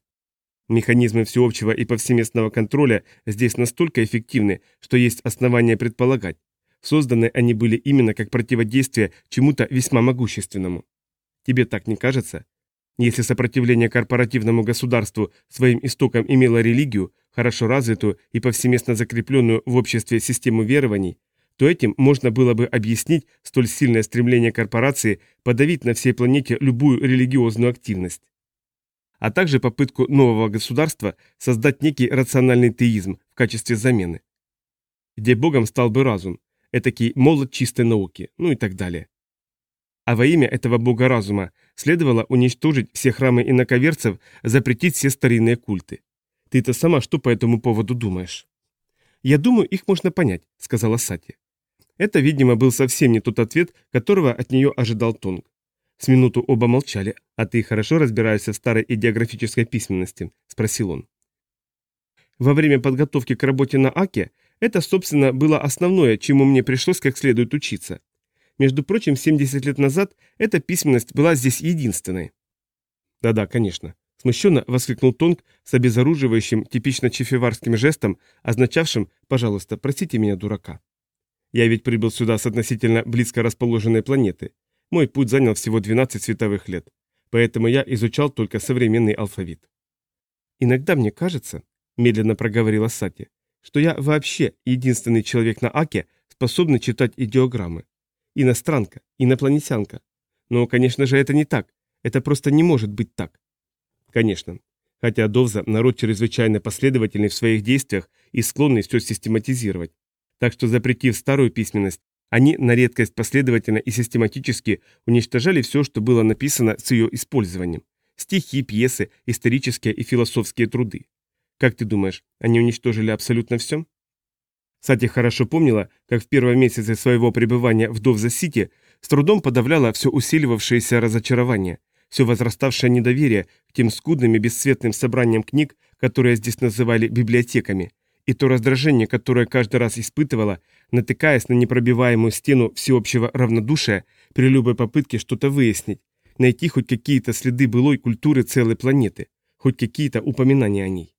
Speaker 1: Механизмы всеобщего и повсеместного контроля здесь настолько эффективны, что есть основания предполагать. Созданы они были именно как противодействие чему-то весьма могущественному. Тебе так не кажется? Если сопротивление корпоративному государству своим истоком имело религию, хорошо развитую и повсеместно закрепленную в обществе систему верований, то этим можно было бы объяснить столь сильное стремление корпорации подавить на всей планете любую религиозную активность а также попытку нового государства создать некий рациональный теизм в качестве замены. Где богом стал бы разум, этакий молот чистой науки, ну и так далее. А во имя этого бога разума следовало уничтожить все храмы инаковерцев, запретить все старинные культы. Ты-то сама что по этому поводу думаешь? «Я думаю, их можно понять», — сказала Сати. Это, видимо, был совсем не тот ответ, которого от нее ожидал Тонг. С минуту оба молчали. «А ты хорошо разбираешься в старой идеографической письменности?» – спросил он. Во время подготовки к работе на АКе это, собственно, было основное, чему мне пришлось как следует учиться. Между прочим, 70 лет назад эта письменность была здесь единственной. «Да-да, конечно», – смущенно воскликнул Тонг с обезоруживающим, типично чефеварским жестом, означавшим «пожалуйста, простите меня, дурака». Я ведь прибыл сюда с относительно близко расположенной планеты. Мой путь занял всего 12 световых лет, поэтому я изучал только современный алфавит. «Иногда мне кажется», — медленно проговорила Сати, «что я вообще единственный человек на Аке, способный читать идеограммы. Иностранка, инопланетянка. Но, конечно же, это не так. Это просто не может быть так». «Конечно. Хотя Довза – народ чрезвычайно последовательный в своих действиях и склонный все систематизировать. Так что, запретив старую письменность, они на редкость последовательно и систематически уничтожали все, что было написано с ее использованием. Стихи, пьесы, исторические и философские труды. Как ты думаешь, они уничтожили абсолютно все? Сати хорошо помнила, как в первые месяцы своего пребывания в Довза-Сити с трудом подавляла все усиливавшееся разочарование, все возраставшее недоверие к тем скудным и бесцветным собраниям книг, которые здесь называли библиотеками, и то раздражение, которое каждый раз испытывала, натыкаясь на непробиваемую стену всеобщего равнодушия при любой попытке что-то выяснить, найти хоть какие-то следы былой культуры целой планеты, хоть какие-то упоминания о ней.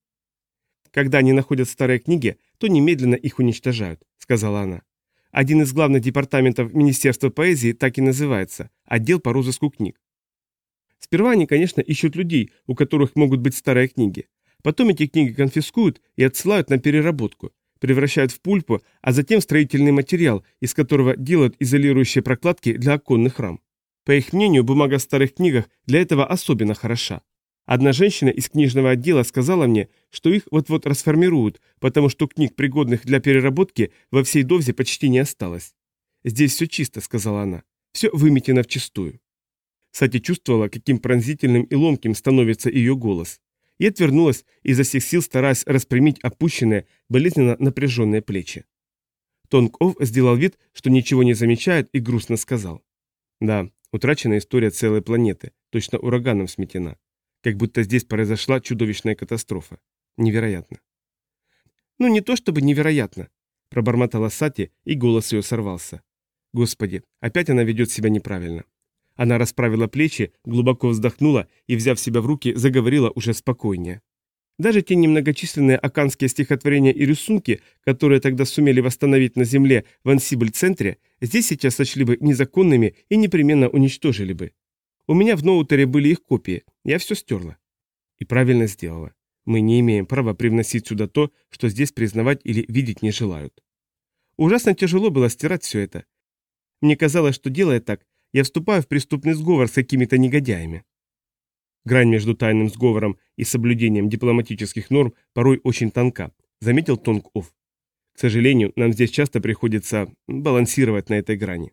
Speaker 1: Когда они находят старые книги, то немедленно их уничтожают, сказала она. Один из главных департаментов Министерства поэзии так и называется – отдел по розыску книг. Сперва они, конечно, ищут людей, у которых могут быть старые книги, Потом эти книги конфискуют и отсылают на переработку, превращают в пульпу, а затем в строительный материал, из которого делают изолирующие прокладки для оконных рам. По их мнению, бумага в старых книгах для этого особенно хороша. Одна женщина из книжного отдела сказала мне, что их вот-вот расформируют, потому что книг, пригодных для переработки, во всей Довзе почти не осталось. «Здесь все чисто», — сказала она. «Все выметено вчистую». Сати чувствовала, каким пронзительным и ломким становится ее голос и отвернулась, изо всех сил стараясь распрямить опущенные, болезненно напряженные плечи. Тонг-Ов сделал вид, что ничего не замечает, и грустно сказал. Да, утрачена история целой планеты, точно ураганом сметена. Как будто здесь произошла чудовищная катастрофа. Невероятно. Ну не то чтобы невероятно, пробормотала Сати, и голос ее сорвался. Господи, опять она ведет себя неправильно. Она расправила плечи, глубоко вздохнула и, взяв себя в руки, заговорила уже спокойнее. Даже те немногочисленные аканские стихотворения и рисунки, которые тогда сумели восстановить на земле в Ансибль-центре, здесь сейчас сочли бы незаконными и непременно уничтожили бы. У меня в ноутере были их копии, я все стерла. И правильно сделала. Мы не имеем права привносить сюда то, что здесь признавать или видеть не желают. Ужасно тяжело было стирать все это. Мне казалось, что делая так, я вступаю в преступный сговор с какими-то негодяями. Грань между тайным сговором и соблюдением дипломатических норм порой очень тонка, заметил Тонг Офф. К сожалению, нам здесь часто приходится балансировать на этой грани.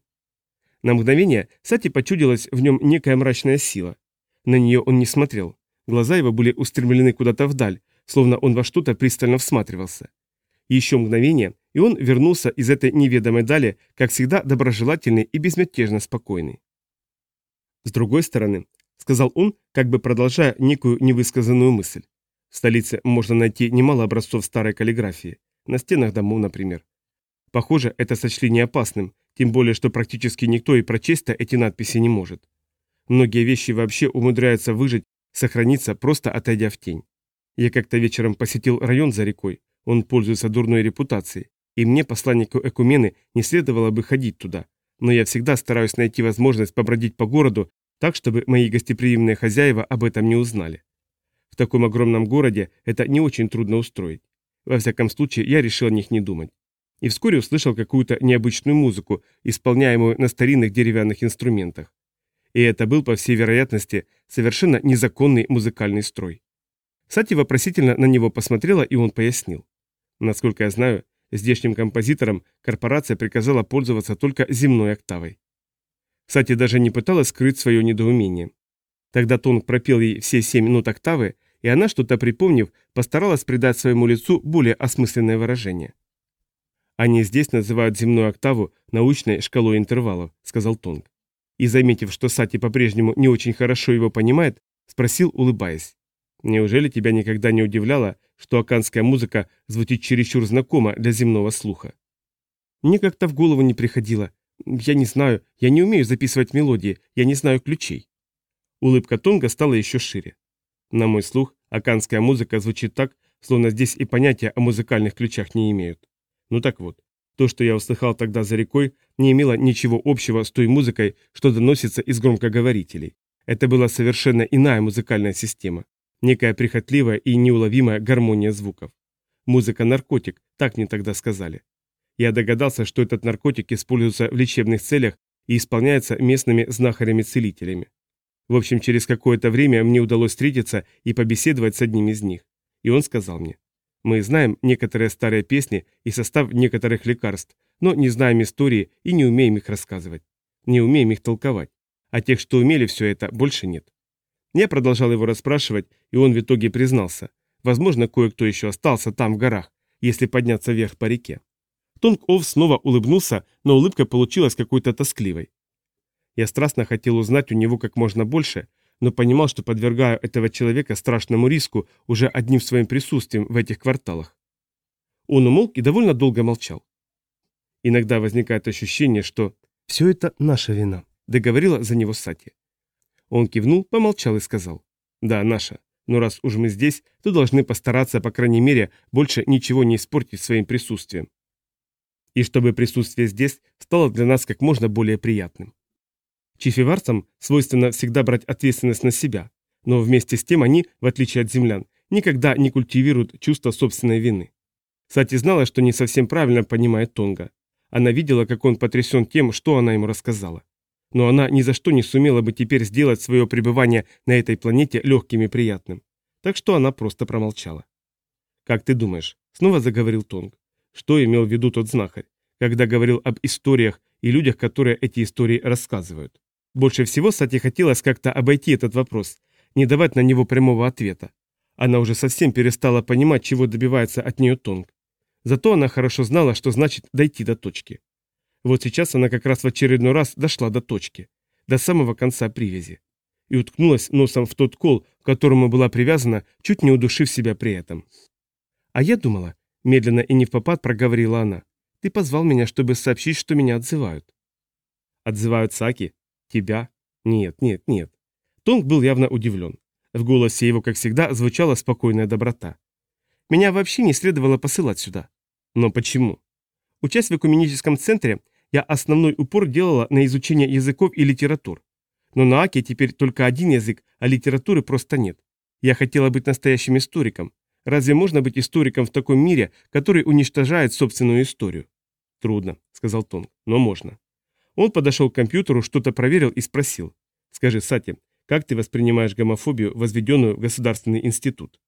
Speaker 1: На мгновение Сати почудилась в нем некая мрачная сила. На нее он не смотрел. Глаза его были устремлены куда-то вдаль, словно он во что-то пристально всматривался. Еще мгновение, и он вернулся из этой неведомой дали, как всегда, доброжелательный и безмятежно спокойный. С другой стороны, сказал он, как бы продолжая некую невысказанную мысль. В столице можно найти немало образцов старой каллиграфии, на стенах домов, например. Похоже, это сочли неопасным, тем более, что практически никто и прочесть-то эти надписи не может. Многие вещи вообще умудряются выжить, сохраниться, просто отойдя в тень. Я как-то вечером посетил район за рекой, он пользуется дурной репутацией, и мне, посланнику Экумены, не следовало бы ходить туда. Но я всегда стараюсь найти возможность побродить по городу так, чтобы мои гостеприимные хозяева об этом не узнали. В таком огромном городе это не очень трудно устроить. Во всяком случае, я решил о них не думать. И вскоре услышал какую-то необычную музыку, исполняемую на старинных деревянных инструментах. И это был, по всей вероятности, совершенно незаконный музыкальный строй. Сати вопросительно на него посмотрела, и он пояснил. Насколько я знаю, Здешним композиторам корпорация приказала пользоваться только земной октавой. Кстати, даже не пыталась скрыть свое недоумение. Тогда Тонг пропел ей все семь нот октавы, и она, что-то припомнив, постаралась придать своему лицу более осмысленное выражение. Они здесь называют земную октаву научной шкалой интервалов, сказал Тонг. И заметив, что Сати по-прежнему не очень хорошо его понимает, спросил, улыбаясь. Неужели тебя никогда не удивляло, что аканская музыка звучит чересчур знакомо для земного слуха? Мне как-то в голову не приходило. Я не знаю, я не умею записывать мелодии, я не знаю ключей. Улыбка Тонга стала еще шире. На мой слух, аканская музыка звучит так, словно здесь и понятия о музыкальных ключах не имеют. Ну так вот, то, что я услыхал тогда за рекой, не имело ничего общего с той музыкой, что доносится из громкоговорителей. Это была совершенно иная музыкальная система, некая прихотливая и неуловимая гармония звуков. Музыка-наркотик, так мне тогда сказали. Я догадался, что этот наркотик используется в лечебных целях и исполняется местными знахарями-целителями. В общем, через какое-то время мне удалось встретиться и побеседовать с одним из них. И он сказал мне, мы знаем некоторые старые песни и состав некоторых лекарств, но не знаем истории и не умеем их рассказывать. Не умеем их толковать. А тех, что умели все это, больше нет. Я продолжал его расспрашивать, и он в итоге признался. Возможно, кое-кто еще остался там, в горах, если подняться вверх по реке. Тонг Ов снова улыбнулся, но улыбка получилась какой-то тоскливой. Я страстно хотел узнать у него как можно больше, но понимал, что подвергаю этого человека страшному риску уже одним своим присутствием в этих кварталах. Он умолк и довольно долго молчал. Иногда возникает ощущение, что «все это наша вина», — договорила за него Сати. Он кивнул, помолчал и сказал «Да, наша, но раз уж мы здесь, то должны постараться, по крайней мере, больше ничего не испортить своим присутствием и чтобы присутствие здесь стало для нас как можно более приятным. Чифиварцам свойственно всегда брать ответственность на себя, но вместе с тем они, в отличие от землян, никогда не культивируют чувство собственной вины. Сати знала, что не совсем правильно понимает Тонга. Она видела, как он потрясен тем, что она ему рассказала. Но она ни за что не сумела бы теперь сделать свое пребывание на этой планете легким и приятным. Так что она просто промолчала. «Как ты думаешь?» — снова заговорил Тонг. Что имел в виду тот знахарь, когда говорил об историях и людях, которые эти истории рассказывают? Больше всего Сати хотелось как-то обойти этот вопрос, не давать на него прямого ответа. Она уже совсем перестала понимать, чего добивается от нее Тонг. Зато она хорошо знала, что значит дойти до точки. Вот сейчас она как раз в очередной раз дошла до точки, до самого конца привязи. И уткнулась носом в тот кол, к которому была привязана, чуть не удушив себя при этом. А я думала, Медленно и не в попад проговорила она. Ты позвал меня, чтобы сообщить, что меня отзывают. Отзывают Саки? Тебя? Нет, нет, нет. Тонг был явно удивлен. В голосе его, как всегда, звучала спокойная доброта. Меня вообще не следовало посылать сюда. Но почему? Учась в экуменическом центре, я основной упор делала на изучение языков и литератур. Но на Аке теперь только один язык, а литературы просто нет. Я хотела быть настоящим историком, Разве можно быть историком в таком мире, который уничтожает собственную историю? Трудно, сказал Тонг, но можно. Он подошел к компьютеру, что-то проверил и спросил. Скажи, Сати, как ты воспринимаешь гомофобию, возведенную в государственный институт?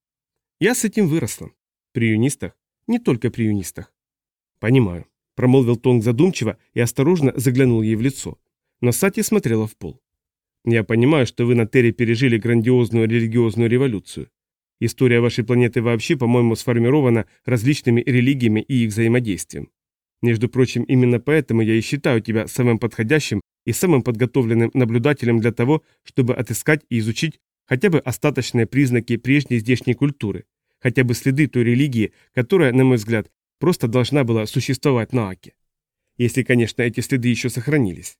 Speaker 1: Я с этим выросла. При юнистах? Не только при юнистах. Понимаю. Промолвил Тонг задумчиво и осторожно заглянул ей в лицо. Но Сати смотрела в пол. Я понимаю, что вы на Терре пережили грандиозную религиозную революцию. История вашей планеты вообще, по-моему, сформирована различными религиями и их взаимодействием. Между прочим, именно поэтому я и считаю тебя самым подходящим и самым подготовленным наблюдателем для того, чтобы отыскать и изучить хотя бы остаточные признаки прежней здешней культуры, хотя бы следы той религии, которая, на мой взгляд, просто должна была существовать на Аке. Если, конечно, эти следы еще сохранились.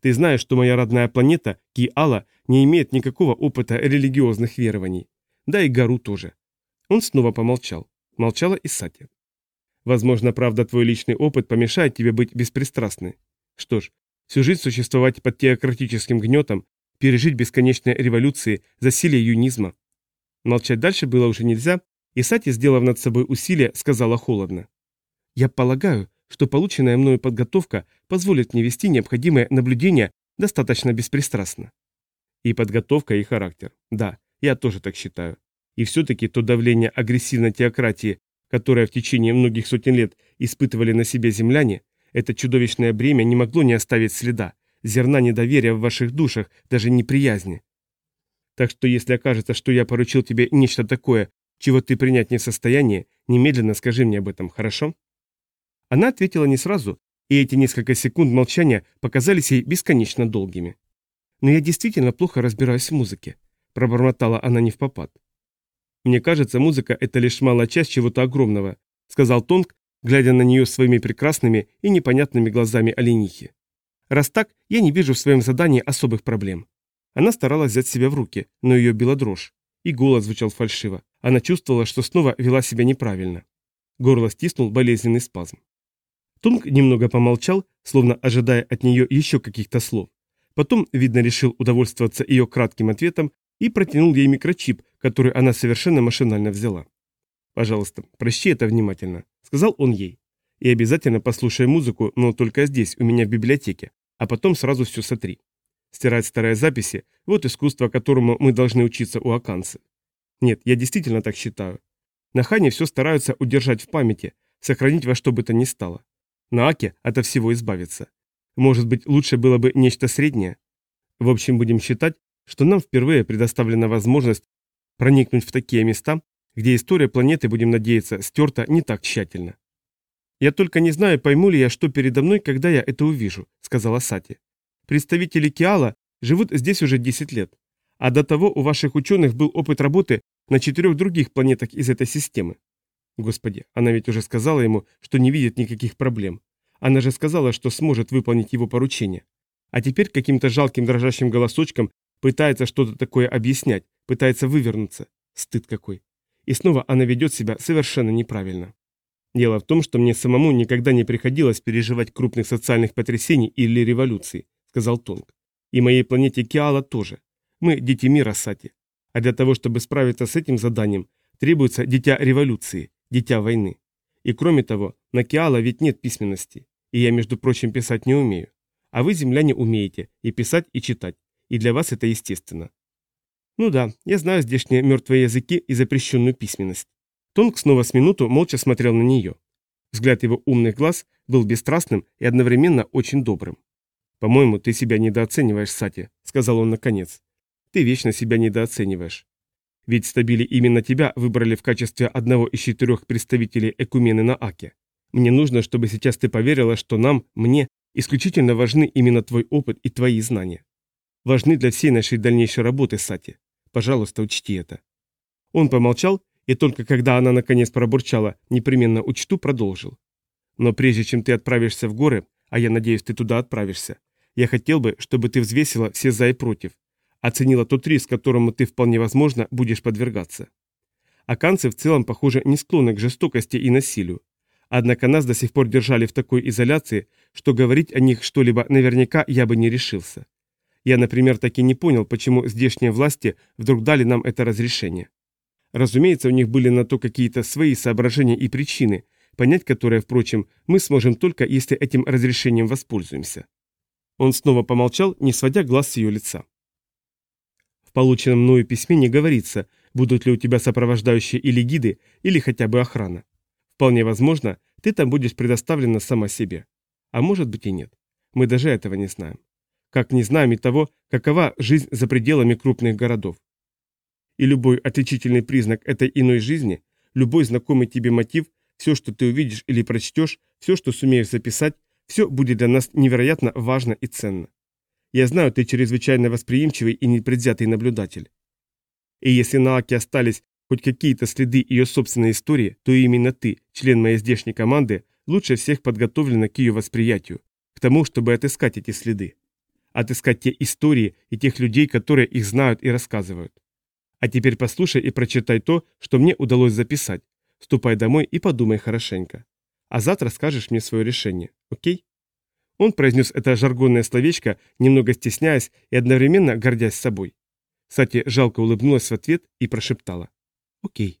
Speaker 1: Ты знаешь, что моя родная планета, Ки-Ала, не имеет никакого опыта религиозных верований. Да и гору тоже. Он снова помолчал. Молчала и Сатя. Возможно, правда, твой личный опыт помешает тебе быть беспристрастной. Что ж, всю жизнь существовать под теократическим гнетом, пережить бесконечные революции, засилие юнизма. Молчать дальше было уже нельзя, и Сати, сделав над собой усилие, сказала холодно. «Я полагаю, что полученная мною подготовка позволит мне вести необходимое наблюдение достаточно беспристрастно». И подготовка, и характер. Да, я тоже так считаю. И все-таки то давление агрессивной теократии, которое в течение многих сотен лет испытывали на себе земляне, это чудовищное бремя не могло не оставить следа, зерна недоверия в ваших душах, даже неприязни. Так что если окажется, что я поручил тебе нечто такое, чего ты принять не в состоянии, немедленно скажи мне об этом, хорошо? Она ответила не сразу, и эти несколько секунд молчания показались ей бесконечно долгими. «Но я действительно плохо разбираюсь в музыке», – пробормотала она не в попад. «Мне кажется, музыка – это лишь малая часть чего-то огромного», – сказал Тонг, глядя на нее своими прекрасными и непонятными глазами оленихи. «Раз так, я не вижу в своем задании особых проблем». Она старалась взять себя в руки, но ее била дрожь, и голос звучал фальшиво. Она чувствовала, что снова вела себя неправильно. Горло стиснул болезненный спазм. Тунг немного помолчал, словно ожидая от нее еще каких-то слов. Потом, видно, решил удовольствоваться ее кратким ответом и протянул ей микрочип, который она совершенно машинально взяла. «Пожалуйста, прощи это внимательно», — сказал он ей. «И обязательно послушай музыку, но только здесь, у меня в библиотеке, а потом сразу все сотри. Стирать старые записи – вот искусство, которому мы должны учиться у Аканцы. Нет, я действительно так считаю. На Хане все стараются удержать в памяти, сохранить во что бы то ни стало. На Аке от всего избавиться. Может быть, лучше было бы нечто среднее? В общем, будем считать, что нам впервые предоставлена возможность проникнуть в такие места, где история планеты, будем надеяться, стерта не так тщательно. «Я только не знаю, пойму ли я, что передо мной, когда я это увижу», — сказала Сати. «Представители Киала живут здесь уже 10 лет, а до того у ваших ученых был опыт работы на четырех других планетах из этой системы. Господи, она ведь уже сказала ему, что не видит никаких проблем. Она же сказала, что сможет выполнить его поручение. А теперь каким-то жалким дрожащим голосочком пытается что-то такое объяснять, пытается вывернуться. Стыд какой. И снова она ведет себя совершенно неправильно. Дело в том, что мне самому никогда не приходилось переживать крупных социальных потрясений или революций, сказал Тонг. И моей планете Киала тоже. Мы дети мира Сати. А для того, чтобы справиться с этим заданием, требуется дитя революции, дитя войны. И кроме того, на Киала ведь нет письменности. И я, между прочим, писать не умею. А вы, земляне, умеете и писать, и читать. И для вас это естественно. Ну да, я знаю здешние мертвые языки и запрещенную письменность. Тонг снова с минуту молча смотрел на нее. Взгляд его умных глаз был бесстрастным и одновременно очень добрым. «По-моему, ты себя недооцениваешь, Сати», — сказал он наконец. «Ты вечно себя недооцениваешь. Ведь стабили именно тебя выбрали в качестве одного из четырех представителей Экумены на Аке. Мне нужно, чтобы сейчас ты поверила, что нам, мне, исключительно важны именно твой опыт и твои знания. Важны для всей нашей дальнейшей работы, Сати. Пожалуйста, учти это». Он помолчал, и только когда она наконец пробурчала «непременно учту», продолжил. «Но прежде чем ты отправишься в горы, а я надеюсь, ты туда отправишься, я хотел бы, чтобы ты взвесила все за и против, оценила тот риск, которому ты вполне возможно будешь подвергаться. Аканцы в целом, похоже, не склонны к жестокости и насилию. Однако нас до сих пор держали в такой изоляции, что говорить о них что-либо наверняка я бы не решился. Я, например, так и не понял, почему здешние власти вдруг дали нам это разрешение. Разумеется, у них были на то какие-то свои соображения и причины, понять которые, впрочем, мы сможем только, если этим разрешением воспользуемся. Он снова помолчал, не сводя глаз с ее лица. Полученном мною письме не говорится, будут ли у тебя сопровождающие или гиды, или хотя бы охрана. Вполне возможно, ты там будешь предоставлена сама себе. А может быть и нет. Мы даже этого не знаем. Как не знаем и того, какова жизнь за пределами крупных городов. И любой отличительный признак этой иной жизни, любой знакомый тебе мотив, все, что ты увидишь или прочтешь, все, что сумеешь записать, все будет для нас невероятно важно и ценно. Я знаю, ты чрезвычайно восприимчивый и непредвзятый наблюдатель. И если на Аке остались хоть какие-то следы ее собственной истории, то именно ты, член моей здешней команды, лучше всех подготовлена к ее восприятию, к тому, чтобы отыскать эти следы. Отыскать те истории и тех людей, которые их знают и рассказывают. А теперь послушай и прочитай то, что мне удалось записать. Ступай домой и подумай хорошенько. А завтра скажешь мне свое решение, окей? Он произнес это жаргонное словечко, немного стесняясь и одновременно гордясь собой. Сати жалко улыбнулась в ответ и прошептала. «Окей».